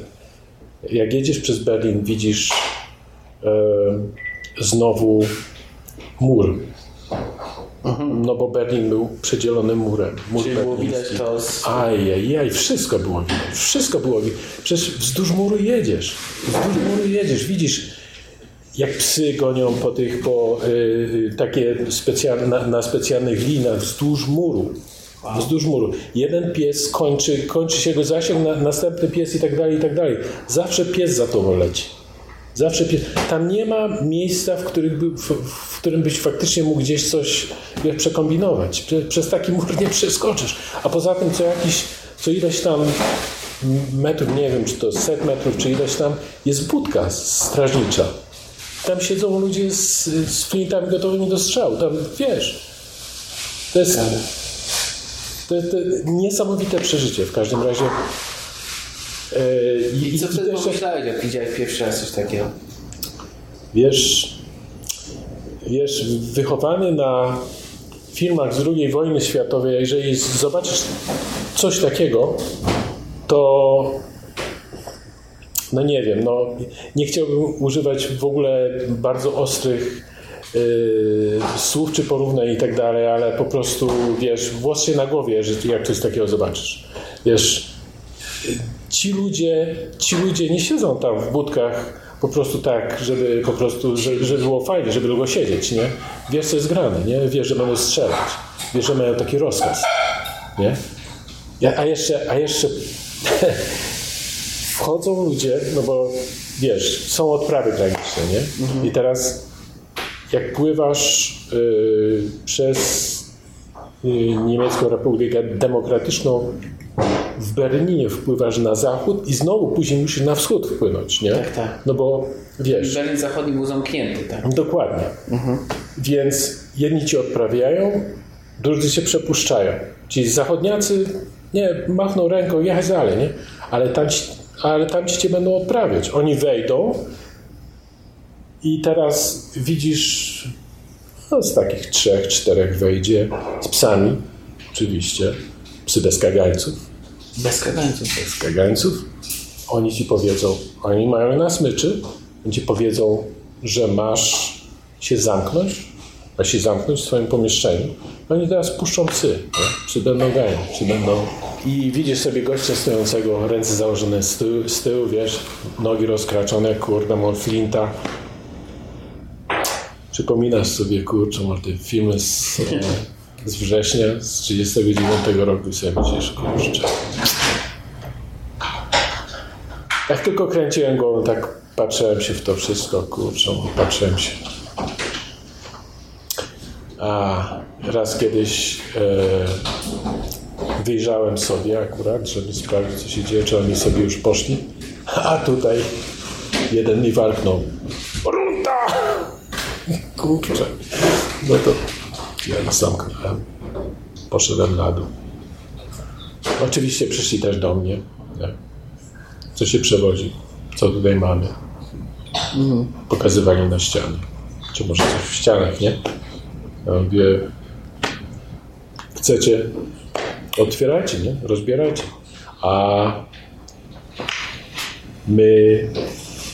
Jak jedziesz przez Berlin, widzisz e, znowu mur. No bo Berlin był przedzielony murem. Mur Czyli było widać to z... Ajajaj, wszystko było widać. Wszystko było widać. Przecież wzdłuż muru jedziesz. Wzdłuż muru jedziesz. Widzisz, jak psy gonią po tych, po y, takie specjalne, na, na specjalnych linach wzdłuż muru. Wzdłuż muru. Jeden pies kończy, kończy się jego zasięg, na, następny pies i tak dalej, i tak dalej. Zawsze pies za tobą leci. Zawsze pies. Tam nie ma miejsca, w, by, w, w którym byś faktycznie mógł gdzieś coś wiesz, przekombinować. Prze, przez taki mur nie przeskoczysz. A poza tym co jakiś, co ileś tam metrów, nie wiem czy to set metrów, czy ileś tam, jest budka strażnicza. Tam siedzą ludzie z, z flintami gotowymi do strzału. Tam wiesz. To jest, to, to niesamowite przeżycie w każdym razie. E, I co wtedy też- pomyślałeś, jak widziałeś pierwszy raz coś takiego? Wiesz, wiesz, wychowany na filmach z II wojny światowej, jeżeli zobaczysz coś takiego, to no nie wiem, no nie chciałbym używać w ogóle bardzo ostrych słów czy porównań i tak dalej, ale po prostu, wiesz, włos się na głowie, że jak coś takiego zobaczysz. Wiesz, ci ludzie, ci ludzie nie siedzą tam w budkach po prostu tak, żeby po prostu, żeby, żeby było fajnie, żeby długo siedzieć, nie? Wiesz, co jest grane, nie? Wiesz, że będą strzelać. Wiesz, że mają taki rozkaz, nie? A jeszcze, a jeszcze wchodzą ludzie, no bo wiesz, są odprawy graniczne, nie? I teraz jak pływasz y, przez y, Niemiecką Republikę Demokratyczną w Berlinie wpływasz na zachód i znowu później musisz na wschód wpłynąć, nie? Tak, tak. No bo wiesz, Berlin Zachodni był zamknięty, tak? dokładnie. Więc jedni ci odprawiają, drudzy się przepuszczają. Ci zachodniacy, nie, machną ręką, jechać dalej, nie? Ale tam, ale tam ci cię będą odprawiać. Oni wejdą i teraz widzisz, no z takich trzech, czterech wejdzie z psami, oczywiście, psy bez kagańców Bez kagańców. z kagańców, oni ci powiedzą, oni mają na smyczy, oni ci powiedzą, że masz się zamknąć, masz się zamknąć w swoim pomieszczeniu. Oni teraz puszczą psy, nie? psy będą ganiać, psy będą... I widzisz sobie gościa stojącego, ręce założone z tyłu, z tyłu wiesz, nogi rozkraczone, kurde, ma flinta. Przypominasz sobie, kurczę, może te filmy z, z września, z 39 roku i sobie myślisz, kurczę, jak tylko kręciłem głową, tak patrzyłem się w to wszystko, kurczę, patrzyłem się. A raz kiedyś e, wyjrzałem sobie akurat, żeby sprawdzić, co się dzieje, czy oni sobie już poszli. A tutaj jeden mi warknął. Kurczę. No to ja nas zamknąłem. Poszedłem na dół. Oczywiście przyszli też do mnie. Nie? co się przewodzi, co tutaj mamy. Pokazywali na ścianie. Czy może coś w ścianach, nie? Ja mówię, chcecie, otwierajcie, nie? Rozbierajcie. A my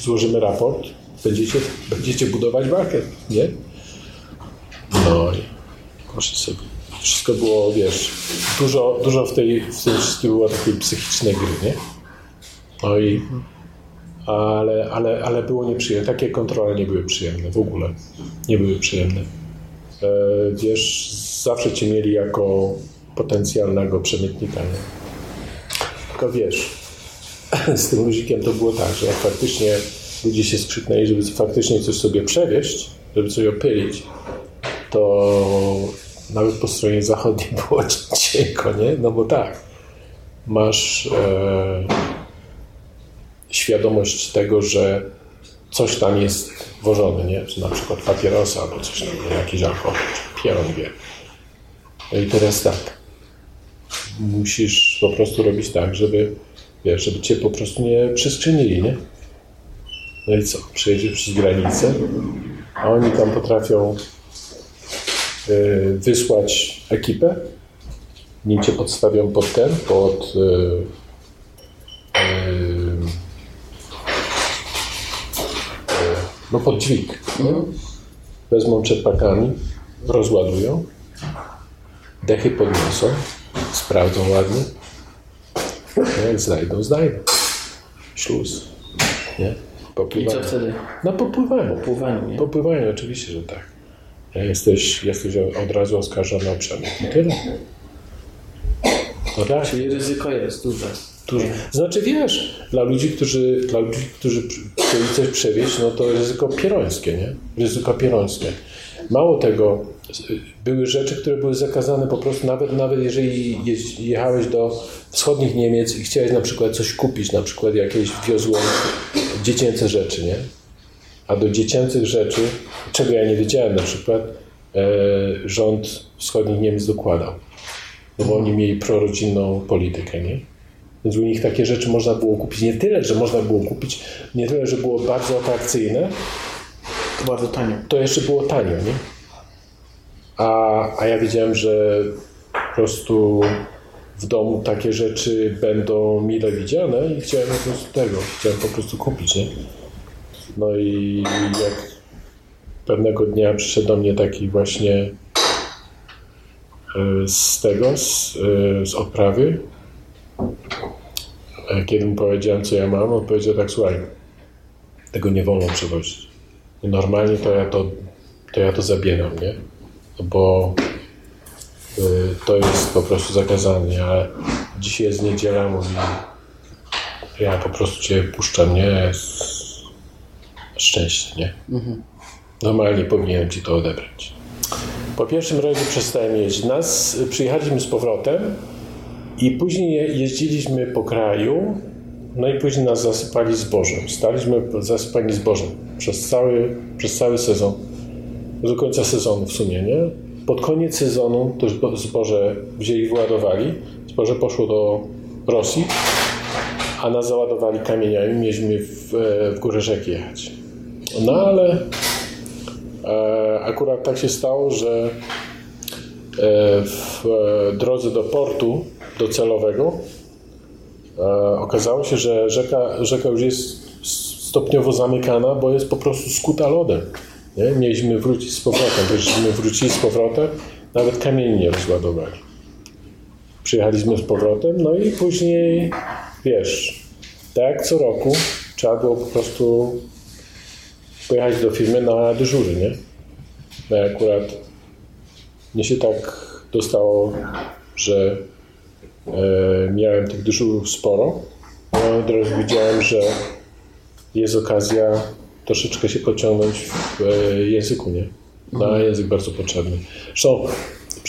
złożymy raport, będziecie, będziecie budować market, nie? No i proszę sobie. Wszystko było, wiesz, dużo, dużo w, tej, w tym wszystkim było takiej psychicznej gry, nie? No i, ale, ale, ale było nieprzyjemne. Takie kontrole nie były przyjemne w ogóle. Nie były przyjemne. E, wiesz, zawsze cię mieli jako potencjalnego przemytnika. Nie? Tylko wiesz, z tym luzikiem to było tak, że faktycznie ludzie się skrzyknęli, żeby faktycznie coś sobie przewieźć, żeby coś opylić, to nawet po stronie zachodniej było cienko, nie? No bo tak, masz e, świadomość tego, że coś tam jest wożone, nie? Na przykład papierosa albo coś tam, nie? jakiś alkohol, czy pieron wie. No i teraz tak, musisz po prostu robić tak, żeby, wiesz, żeby cię po prostu nie przyskrzynili, nie? No i co? Przejedziesz przez granicę, a oni tam potrafią y, wysłać ekipę nim cię podstawią pod ten, pod e, no pod dźwig. No. Wezmą czerpakami, rozładują, dechy podniosą, sprawdzą ładnie. Jak znajdą, znajdą. Śluz. Nie? I Popływają. co wtedy? No popływają. Pływanie, nie? Popływają, oczywiście, że tak. Jesteś, jesteś od razu oskarżony o przemyt. I tyle. No tak. Czyli ryzyko jest duże. Duży. Znaczy wiesz, dla ludzi, którzy, dla ludzi, którzy chcieli coś przewieźć, no to ryzyko pierońskie, nie? Ryzyko pierońskie. Mało tego, były rzeczy, które były zakazane po prostu, nawet, nawet jeżeli jechałeś do wschodnich Niemiec i chciałeś na przykład coś kupić, na przykład jakieś wiozło dziecięce rzeczy, nie? A do dziecięcych rzeczy, czego ja nie wiedziałem na przykład, e, rząd wschodnich Niemiec dokładał. No bo oni mieli prorodzinną politykę, nie? Więc u nich takie rzeczy można było kupić. Nie tyle, że można było kupić, nie tyle, że było bardzo atrakcyjne, To bardzo tanio. to jeszcze było tanio, nie? A, a ja wiedziałem, że po prostu w domu takie rzeczy będą mile widziane i chciałem po prostu tego, chciałem po prostu kupić, nie? No i jak pewnego dnia przyszedł do mnie taki właśnie e, z tego, z, e, z odprawy, kiedy mu powiedziałem, co ja mam, on powiedział tak, słuchaj, tego nie wolno przewozić. Normalnie to ja to, to, ja to zabieram, nie? No Bo to jest po prostu zakazane, ale dzisiaj jest niedziela, mówi, ja po prostu Cię puszczam, nie? Szczęście, nie? Normalnie powinienem Ci to odebrać. Po pierwszym razie przestałem jeździć. Nas, przyjechaliśmy z powrotem i później je- jeździliśmy po kraju, no i później nas zasypali zbożem. Staliśmy zasypani zbożem przez cały, przez cały sezon. Do końca sezonu w sumie, nie? Pod koniec sezonu to zbo- zboże wzięli, wyładowali. Zboże poszło do Rosji, a nas załadowali kamieniami. Mieliśmy w, e, w górę rzeki jechać. No ale e, akurat tak się stało, że e, w drodze do portu docelowego e, okazało się, że rzeka, rzeka już jest stopniowo zamykana, bo jest po prostu skuta lodem. Nie? Mieliśmy wrócić z powrotem, bo wrócili z powrotem, nawet kamieni nie rozładowali. Przyjechaliśmy z powrotem, no i później, wiesz, tak co roku, trzeba było po prostu pojechać do firmy na dyżury, nie? No i akurat mnie się tak dostało, że e, miałem tych dyżurów sporo. No od razu widziałem, że jest okazja troszeczkę się pociągnąć w e, języku, nie? No, a język bardzo potrzebny. Zresztą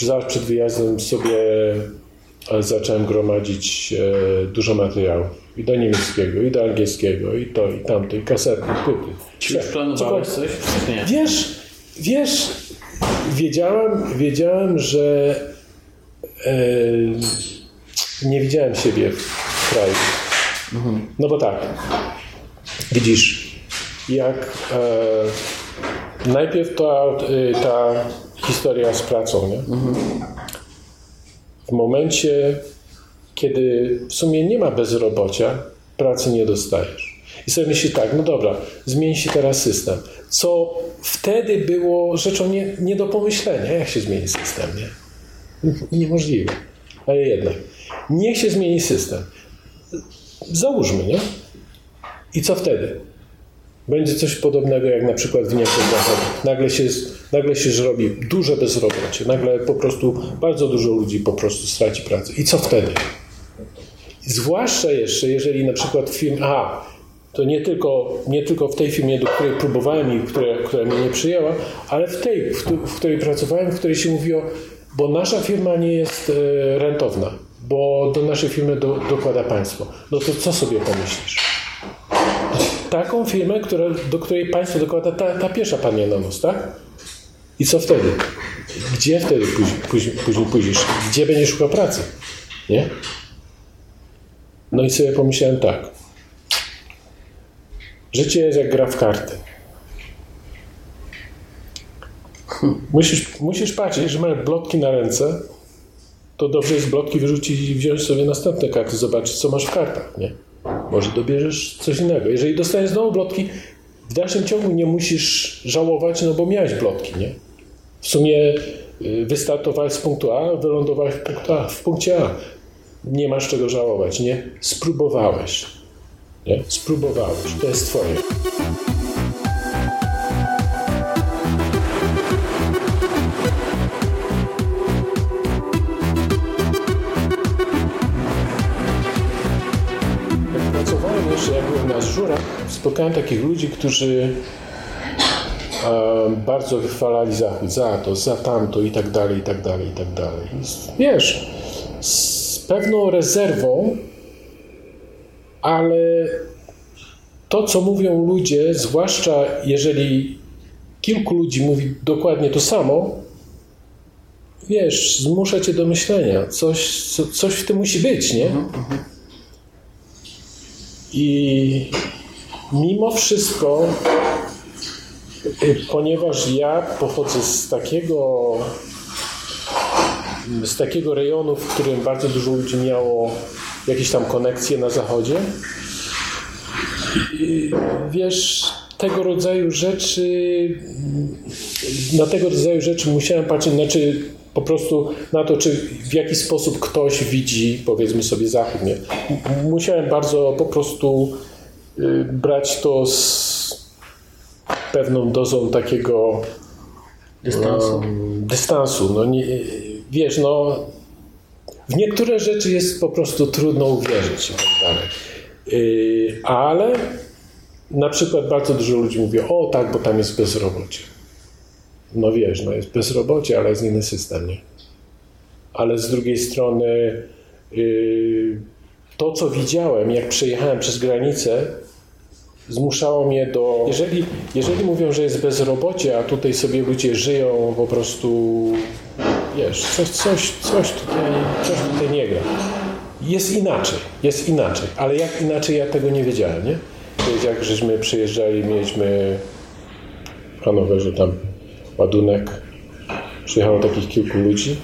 zaraz przed wyjazdem sobie e, zacząłem gromadzić e, dużo materiału. I do niemieckiego, i do angielskiego, i to, i tamto, i kasety, i płyty. Czy już planowałeś coś? Nie? Wiesz, wiesz, wiedziałem, wiedziałem, że e, nie widziałem siebie w kraju. No bo tak, widzisz, jak e, najpierw ta, e, ta historia z pracą, nie? W momencie, kiedy w sumie nie ma bezrobocia, pracy nie dostajesz. I sobie myślisz tak, no dobra, zmieni się teraz system. Co wtedy było rzeczą nie, nie do pomyślenia, jak się zmieni system, nie? Niemożliwe. Ale jednak. Niech się zmieni system. Załóżmy, nie? I co wtedy? Będzie coś podobnego jak na przykład w Niemczech. Nagle się, nagle się zrobi duże bezrobocie. Nagle po prostu bardzo dużo ludzi po prostu straci pracę. I co wtedy? Zwłaszcza jeszcze, jeżeli na przykład firm, aha, to nie tylko, nie tylko w tej firmie, do której próbowałem i które, która mnie nie przyjęła, ale w tej, w, tu- w której pracowałem, w której się mówiło, bo nasza firma nie jest e, rentowna, bo do naszej firmy do, dokłada państwo. No to co sobie pomyślisz? Taką firmę, która, do której państwo dokłada ta, ta pierwsza panie na nos, tak? I co wtedy? Gdzie wtedy później, później, później pójdziesz? Gdzie będziesz szukał pracy? Nie? No i sobie pomyślałem tak. Życie jest jak gra w karty. Musisz, musisz patrzeć, że masz blotki na ręce to dobrze jest blotki wyrzucić i wziąć sobie następne karty, zobaczyć, co masz w kartach, nie? Może dobierzesz coś innego. Jeżeli dostaniesz znowu blotki, w dalszym ciągu nie musisz żałować, no bo miałeś blotki, nie? W sumie y, wystartowałeś z punktu A, wylądowałeś w, punktu A, w punkcie A. Nie masz czego żałować, nie? Spróbowałeś. Nie? Spróbowałeś. To jest twoje. Spotkałem takich ludzi, którzy e, bardzo wychwalali Zachód za to, za tamto i tak dalej, i tak dalej, i tak dalej. Wiesz, z pewną rezerwą, ale to, co mówią ludzie, zwłaszcza jeżeli kilku ludzi mówi dokładnie to samo, wiesz, zmusza cię do myślenia. Coś, co, coś w tym musi być, nie? I mimo wszystko, y, ponieważ ja pochodzę z takiego, z takiego rejonu, w którym bardzo dużo ludzi miało jakieś tam konekcje na zachodzie, i, wiesz, tego rodzaju rzeczy, na tego rodzaju rzeczy musiałem patrzeć, znaczy po prostu na to, czy w jaki sposób ktoś widzi, powiedzmy sobie, Zachód. Nie? Musiałem bardzo po prostu y, brać to z pewną dozą takiego Dystansu. um, dystansu. No nie, wiesz, no w niektóre rzeczy jest po prostu trudno uwierzyć i tak dalej. Yy, ale na przykład bardzo dużo ludzi mówi, o tak, bo tam jest bezrobocie. No wiesz, no jest bezrobocie, ale jest inny system, nie? Ale z drugiej strony yy, to, co widziałem, jak przejechałem przez granicę, zmuszało mnie do. Jeżeli, jeżeli mówią, że jest bezrobocie, a tutaj sobie ludzie żyją po prostu, wiesz, coś, coś, coś, tutaj, coś tutaj nie gra. Jest inaczej, jest inaczej, ale jak inaczej ja tego nie wiedziałem, nie? Jak żeśmy przyjeżdżali, mieliśmy w Hanowerze tam ładunek, przyjechało takich kilku ludzi,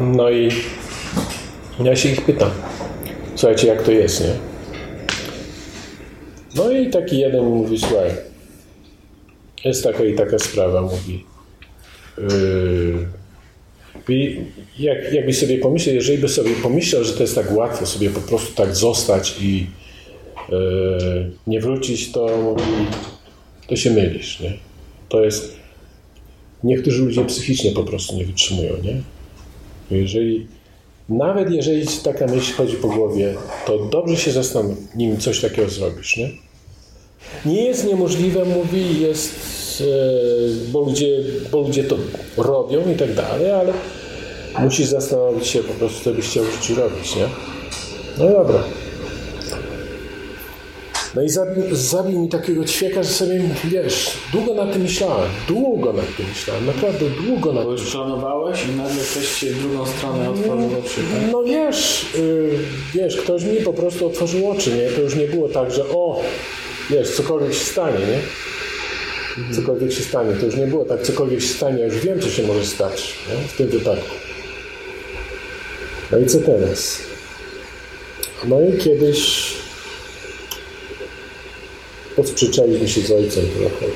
no i ja się ich pytam, słuchajcie, jak to jest, nie? No i taki jeden mówi, słuchaj, jest taka i taka sprawa, mówi. Yy, i jak, jakbyś sobie pomyślał, jeżeli by sobie pomyślał, że to jest tak łatwo sobie po prostu tak zostać i yy, nie wrócić, to mówi, to się mylisz, nie? To jest, niektórzy ludzie psychicznie po prostu nie wytrzymują, nie? Jeżeli, nawet jeżeli taka myśl chodzi po głowie, to dobrze się zastanów, nim coś takiego zrobisz, nie? Nie jest niemożliwe, mówi, jest, e, bo, ludzie, bo ludzie to robią i tak dalej, ale musisz zastanowić się po prostu, co byś chciał w życiu robić, nie? No dobra. No i zabił, zabił mi takiego ćwieka, że sobie, wiesz, długo nad tym myślałem, długo nad tym myślałem, naprawdę długo nad Bo tym już planowałeś i nagle ktoś ci drugą stronę otworzył oczy. tak? no wiesz, y, wiesz, ktoś mi po prostu otworzył oczy, nie? To już nie było tak, że o, wiesz, cokolwiek się stanie, nie? Cokolwiek się stanie. To już nie było tak, cokolwiek się stanie, ja już wiem, co się może stać nie? w tym wypadku. No i co teraz? No i kiedyś posprzeczaliśmy się z ojcem trochę.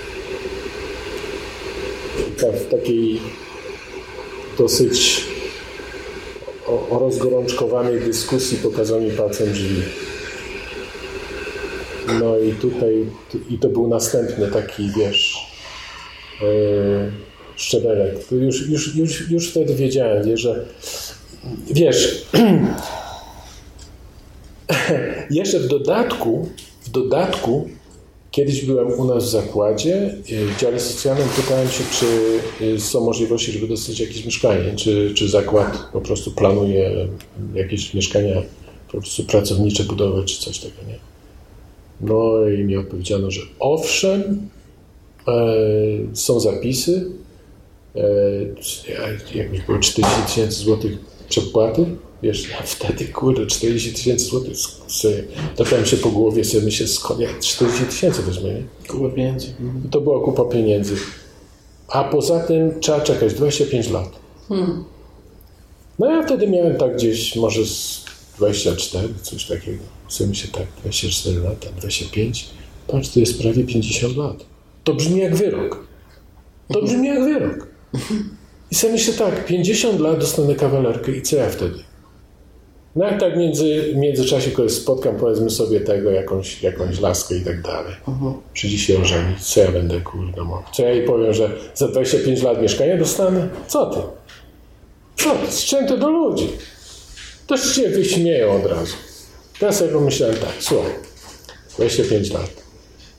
Tak, w takiej dosyć rozgorączkowanej dyskusji pokazał mi palcem drzwi. No i tutaj, i to był następny taki, wiesz, yy, szczebelek. Już, już, już, już wtedy wiedziałem, że wiesz, jeszcze w dodatku, w dodatku, kiedyś byłem u nas w zakładzie, yy, w dziale socjalnym pytałem się, czy yy, są możliwości, żeby dostać jakieś mieszkanie, czy, czy zakład po prostu planuje jakieś mieszkania po prostu pracownicze budować, czy coś takiego, nie? No i mi odpowiedziano, że owszem, e, są zapisy, e, jakbyś było 40 tysięcy złotych przedpłaty, wiesz, ja wtedy, kurde, 40 tysięcy złotych, sobie, tapałem się po głowie, sobie myślę, skąd ja 40 tysięcy wezmę, nie? Kupa pieniędzy. To była kupa pieniędzy. A poza tym trzeba czekać 25 lat. No ja wtedy miałem tak gdzieś może z 24, coś takiego. Sobie się tak, 24 lata, 25. Patrz, to jest prawie 50 lat. To brzmi jak wyrok. To brzmi jak wyrok. I sobie myślę tak, 50 lat dostanę kawalerkę i co ja wtedy? No jak tak między, w międzyczasie kogoś spotkam, powiedzmy sobie tego, jakąś, jakąś laskę i tak dalej. Przyjdzie się ożenić, co ja będę kurde mógł? Co ja jej powiem, że za 25 lat mieszkania dostanę? Co ty? Co ty? Strzęty do ludzi. To się wyśmieją od razu. Teraz ja pomyślałem tak, słuchaj, 25 lat.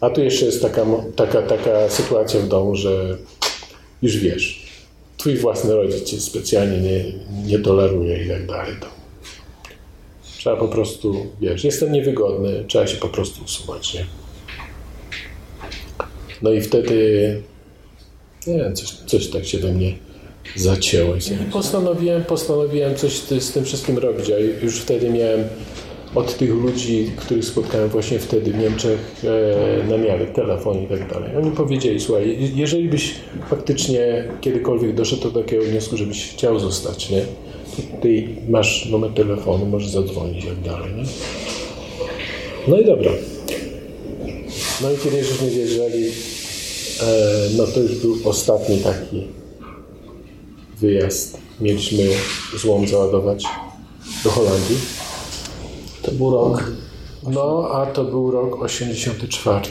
A tu jeszcze jest taka, taka, taka sytuacja w domu, że już wiesz, twój własny rodzic cię specjalnie nie, nie toleruje i tak dalej. To trzeba po prostu, wiesz, jestem niewygodny, trzeba się po prostu usuwać, nie? No i wtedy, nie wiem, coś, coś tak się we mnie zacięło. I sobie postanowiłem, postanowiłem coś z, tym wszystkim robić, a już wtedy miałem od tych ludzi, których spotkałem właśnie wtedy w Niemczech e, namiary, telefon i tak dalej. Oni powiedzieli, słuchaj, je- jeżeli byś faktycznie kiedykolwiek doszedł do takiego wniosku, żebyś chciał zostać, nie? Ty masz numer telefonu, możesz zadzwonić i tak dalej, nie? No i dobra. No i kiedy żeśmy wiedzieli, e, no to już był ostatni taki wyjazd. Mieliśmy złom załadować do Holandii. To był rok. No, a to był rok 84.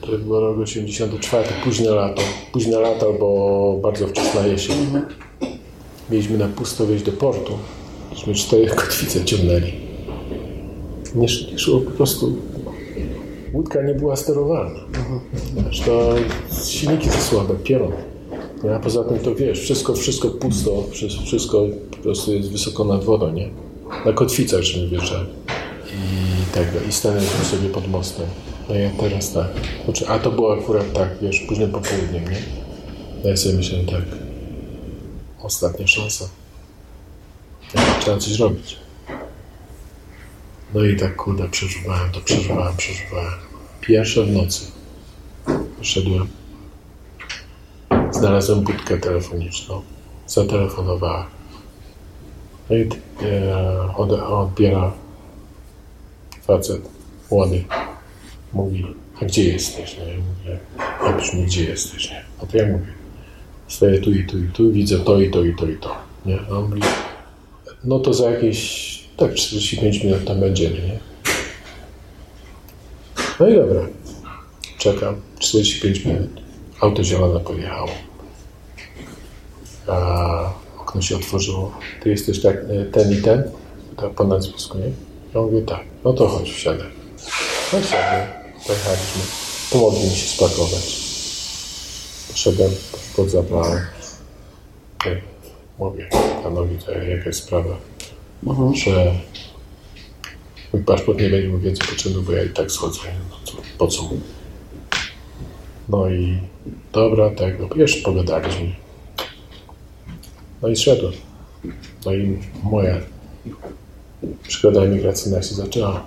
To był rok 84, późne lato. Późne lato, bo bardzo wczesna jesień. Mieliśmy na pusto wejść do portu. Myśmy cztery kotwice ciągnęli. Nie, nie szło po prostu. Łódka nie była sterowalna. Wiesz, to silniki za słabe, pieron. No, A poza tym to wiesz, wszystko, wszystko pusto, wszy- wszystko po prostu jest wysoko nad wodą, nie? Na kotwicach, żeśmy wjeżdżali i tego, i stanęliśmy sobie pod mostem. No ja teraz tak. Znaczy, a to było akurat tak, wiesz, późnym popołudniem, nie? No ja sobie myślałem tak, ostatnia szansa. Tak, trzeba coś robić. No i tak, kurde, przeżuwałem to, przeżuwałem, przeżuwałem. Pierwsza w nocy poszedłem, znalazłem budkę telefoniczną, zatelefonowałem. No i e, od, odbiera facet młody mówi, a gdzie jesteś? No ja mówię, a brzmi, gdzie jesteś? Nie? A to ja mówię, stoję tu i tu i tu, widzę to i to i to i to. Nie? A on mówi, no to za jakieś, tak 45 minut tam będziemy, nie? No i dobra, czekam, 45 minut, auto zielone pojechało. A okno się otworzyło, ty jesteś tak, e, ten i ten? Tak po nazwisku, nie? Ja mówię tak, no to chodź, wsiadaj. No wsiadłem, pojechaliśmy. Pomogli mi się spakować. Poszedłem pod zapałem. Ej, Mówię panowi, to jaka jest sprawa, że mój paszport nie będzie mu więcej potrzebny, bo ja i tak schodzę. No to po co mu? No i dobra, tak, no jeszcze pogadaliśmy. No i szedłem. No i moja przygoda imigracyjna się zaczęła.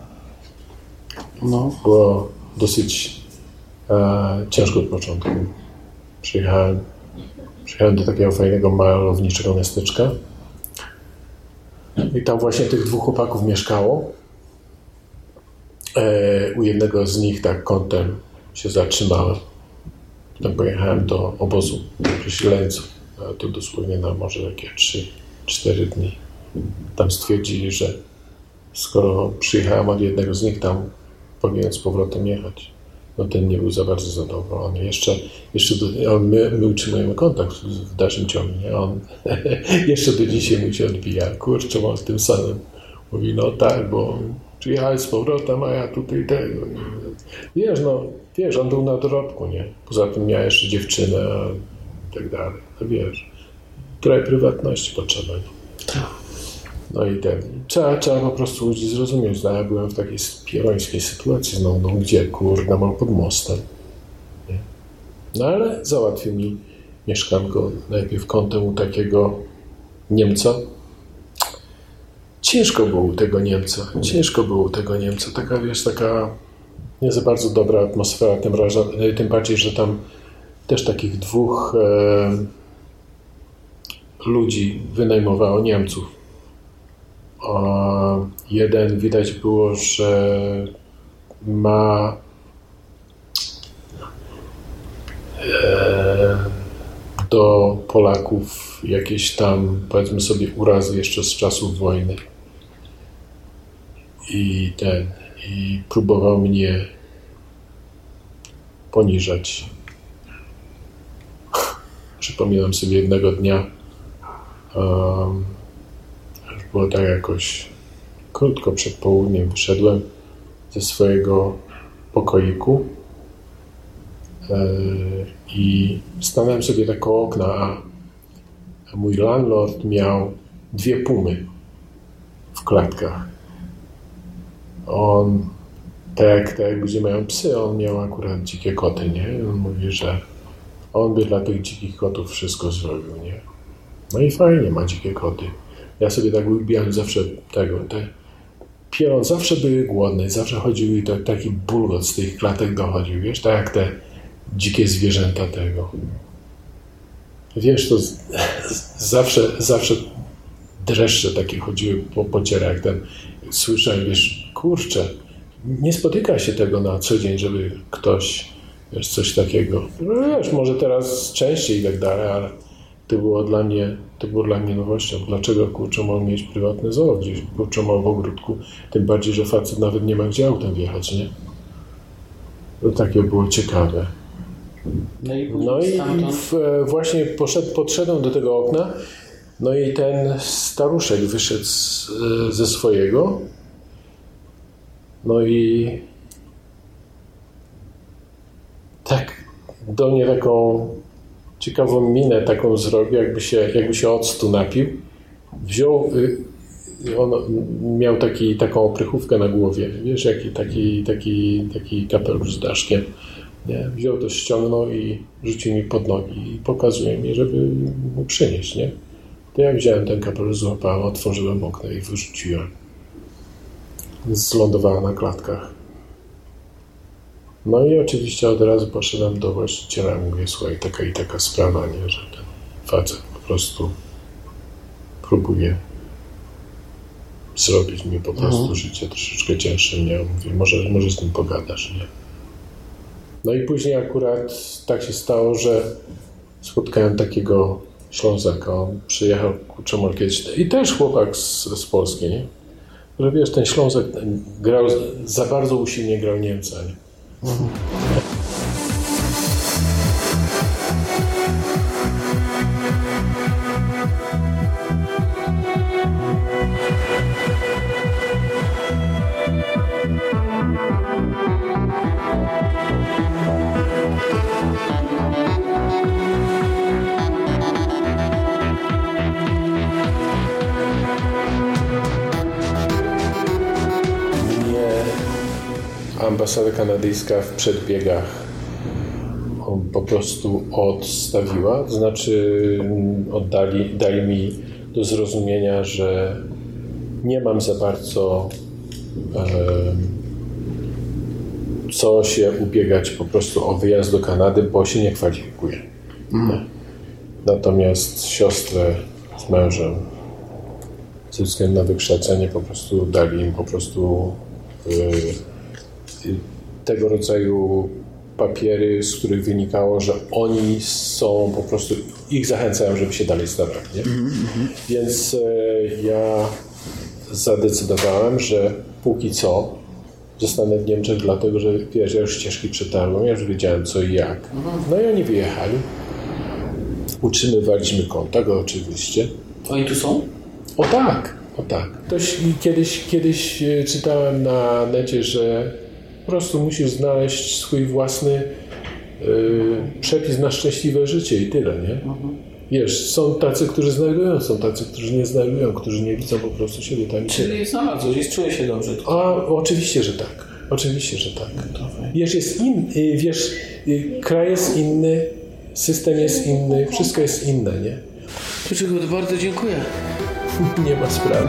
No. Było dosyć e, ciężko od początku. Przyjechałem, przyjechałem do takiego fajnego, malowniczego miasteczka. I tam właśnie tych dwóch chłopaków mieszkało. E, u jednego z nich tak kątem się zatrzymałem. Potem pojechałem do obozu przesileńców. E, To dosłownie na może takie 3-4 dni. Tam stwierdzili, że skoro przyjechałem od jednego z nich tam, powinien z powrotem jechać. No ten nie był za bardzo zadowolony. Jeszcze, jeszcze do, on, my, my utrzymujemy kontakt w, dalszym ciągu, nie? On jeszcze do dzisiaj mu się odbija. Kurczę, z tym samym. Mówi, no tak, bo przyjechałeś z powrotem, a ja tutaj tego. Wiesz, no, wiesz, on był na dorobku, nie? Poza tym miał jeszcze dziewczynę i tak dalej. No wiesz, trochę prywatności potrzeba, nie? No i ten. Trzeba, trzeba po prostu ludzi zrozumieć. No, ja byłem w takiej pierońskiej sytuacji znowu, no gdzie, kurde, mam pod mostem. Nie? No ale załatwił mi mieszkanko najpierw kątem u takiego Niemca. Ciężko było u tego Niemca. Ciężko było u tego Niemca. Taka, wiesz, taka nie za bardzo dobra atmosfera, tym, raża- tym bardziej, że tam też takich dwóch e, ludzi wynajmowało Niemców. Jeden widać było, że ma e, do Polaków jakieś tam, powiedzmy sobie, urazy jeszcze z czasów wojny. I ten, i próbował mnie poniżać. Przypominam sobie jednego dnia, um, było tak jakoś krótko przed południem, wyszedłem ze swojego pokoiku e, i stanąłem sobie tak okna, a mój landlord miał dwie pumy w klatkach. On, tak tak ludzie mają psy, on miał akurat dzikie koty, nie? On mówi, że on by dla tych dzikich kotów wszystko zrobił, nie? No i fajnie, ma dzikie koty. Ja sobie tak lubiłem zawsze tego, te pielon zawsze były głodne, zawsze chodziły i to, taki bulgot z tych klatek dochodził, wiesz, tak jak te dzikie zwierzęta tego. Wiesz, to z, z, zawsze, zawsze dreszcze takie chodziły po, po jak ten słyszałem, wiesz, kurczę, nie spotyka się tego na co dzień, żeby ktoś, wiesz, coś takiego, no wiesz, może teraz częściej i tak dalej, ale to było dla mnie, to było dla mnie nowością. Dlaczego, kurczę, mam mieć prywatne zoo gdzieś, kurczę, mam w ogródku, tym bardziej, że facet nawet nie ma gdzie autem wjechać, nie? To takie było ciekawe. No i, No i w, e, właśnie poszedł, podszedłem do tego okna, no i ten staruszek wyszedł z, e, ze swojego. No i tak do mnie taką ciekawą minę taką zrobił, jakby się, jakby się octu napił. Wziął, y, on miał taki, taką oprychówkę na głowie, wiesz, jaki, taki, taki, taki kapelusz z daszkiem. Nie? Wziął to, ściągnął i rzucił mi pod nogi i pokazuje mi, żeby mu przynieść, nie? To ja wziąłem ten kapelusz, złapałem, otworzyłem okno i wyrzuciłem. Zlądowała na klatkach. No i oczywiście od razu poszedłem do właściciela i mówię, słuchaj, taka i taka sprawa, nie, że ten facet po prostu próbuje zrobić mi po prostu życie troszeczkę cięższe, nie? Mówię, może, może z nim pogadasz, nie? No i później akurat tak się stało, że spotkałem takiego Ślązaka, on przyjechał może kiedyś i też chłopak z, z Polski, nie? Że wiesz, ten Ślązak grał, za bardzo usilnie grał Niemca, nie? ambasada kanadyjska w przedbiegach po prostu odstawiła, to znaczy mm, oddali, dali mi do zrozumienia, że nie mam za bardzo em, co się ubiegać po prostu o wyjazd do Kanady, bo się nie kwalifikuję. Natomiast siostrę z mężem ze względu na wykształcenie po prostu dali im po prostu y, tego rodzaju papiery, z których wynikało, że oni są po prostu, ich zachęcają, żeby się dalej starali. Nie? Więc y, ja zadecydowałem, że póki co zostanę w Niemczech, dlatego że wiesz, ja już ścieżki przetarłem, ja już wiedziałem co i jak. No i oni wyjechali. Utrzymywaliśmy kontakt oczywiście. Oni tu są? O tak, o tak. Ktoś kiedyś, kiedyś e, czytałem na necie, że po prostu musisz znaleźć swój własny e, przepis na szczęśliwe życie i tyle, nie? Wiesz, są tacy, którzy znajdują, są tacy, którzy nie znajdują, którzy nie widzą po prostu siebie tam. Czyli znalazłeś, jest, czuję się dobrze. A oczywiście, że tak. Oczywiście, że tak. Wiesz, jest in, y, wiesz, y, kraj jest inny, system jest inny, wszystko jest inne, nie? Poczekaj, bardzo dziękuję. Nie ma sprawy.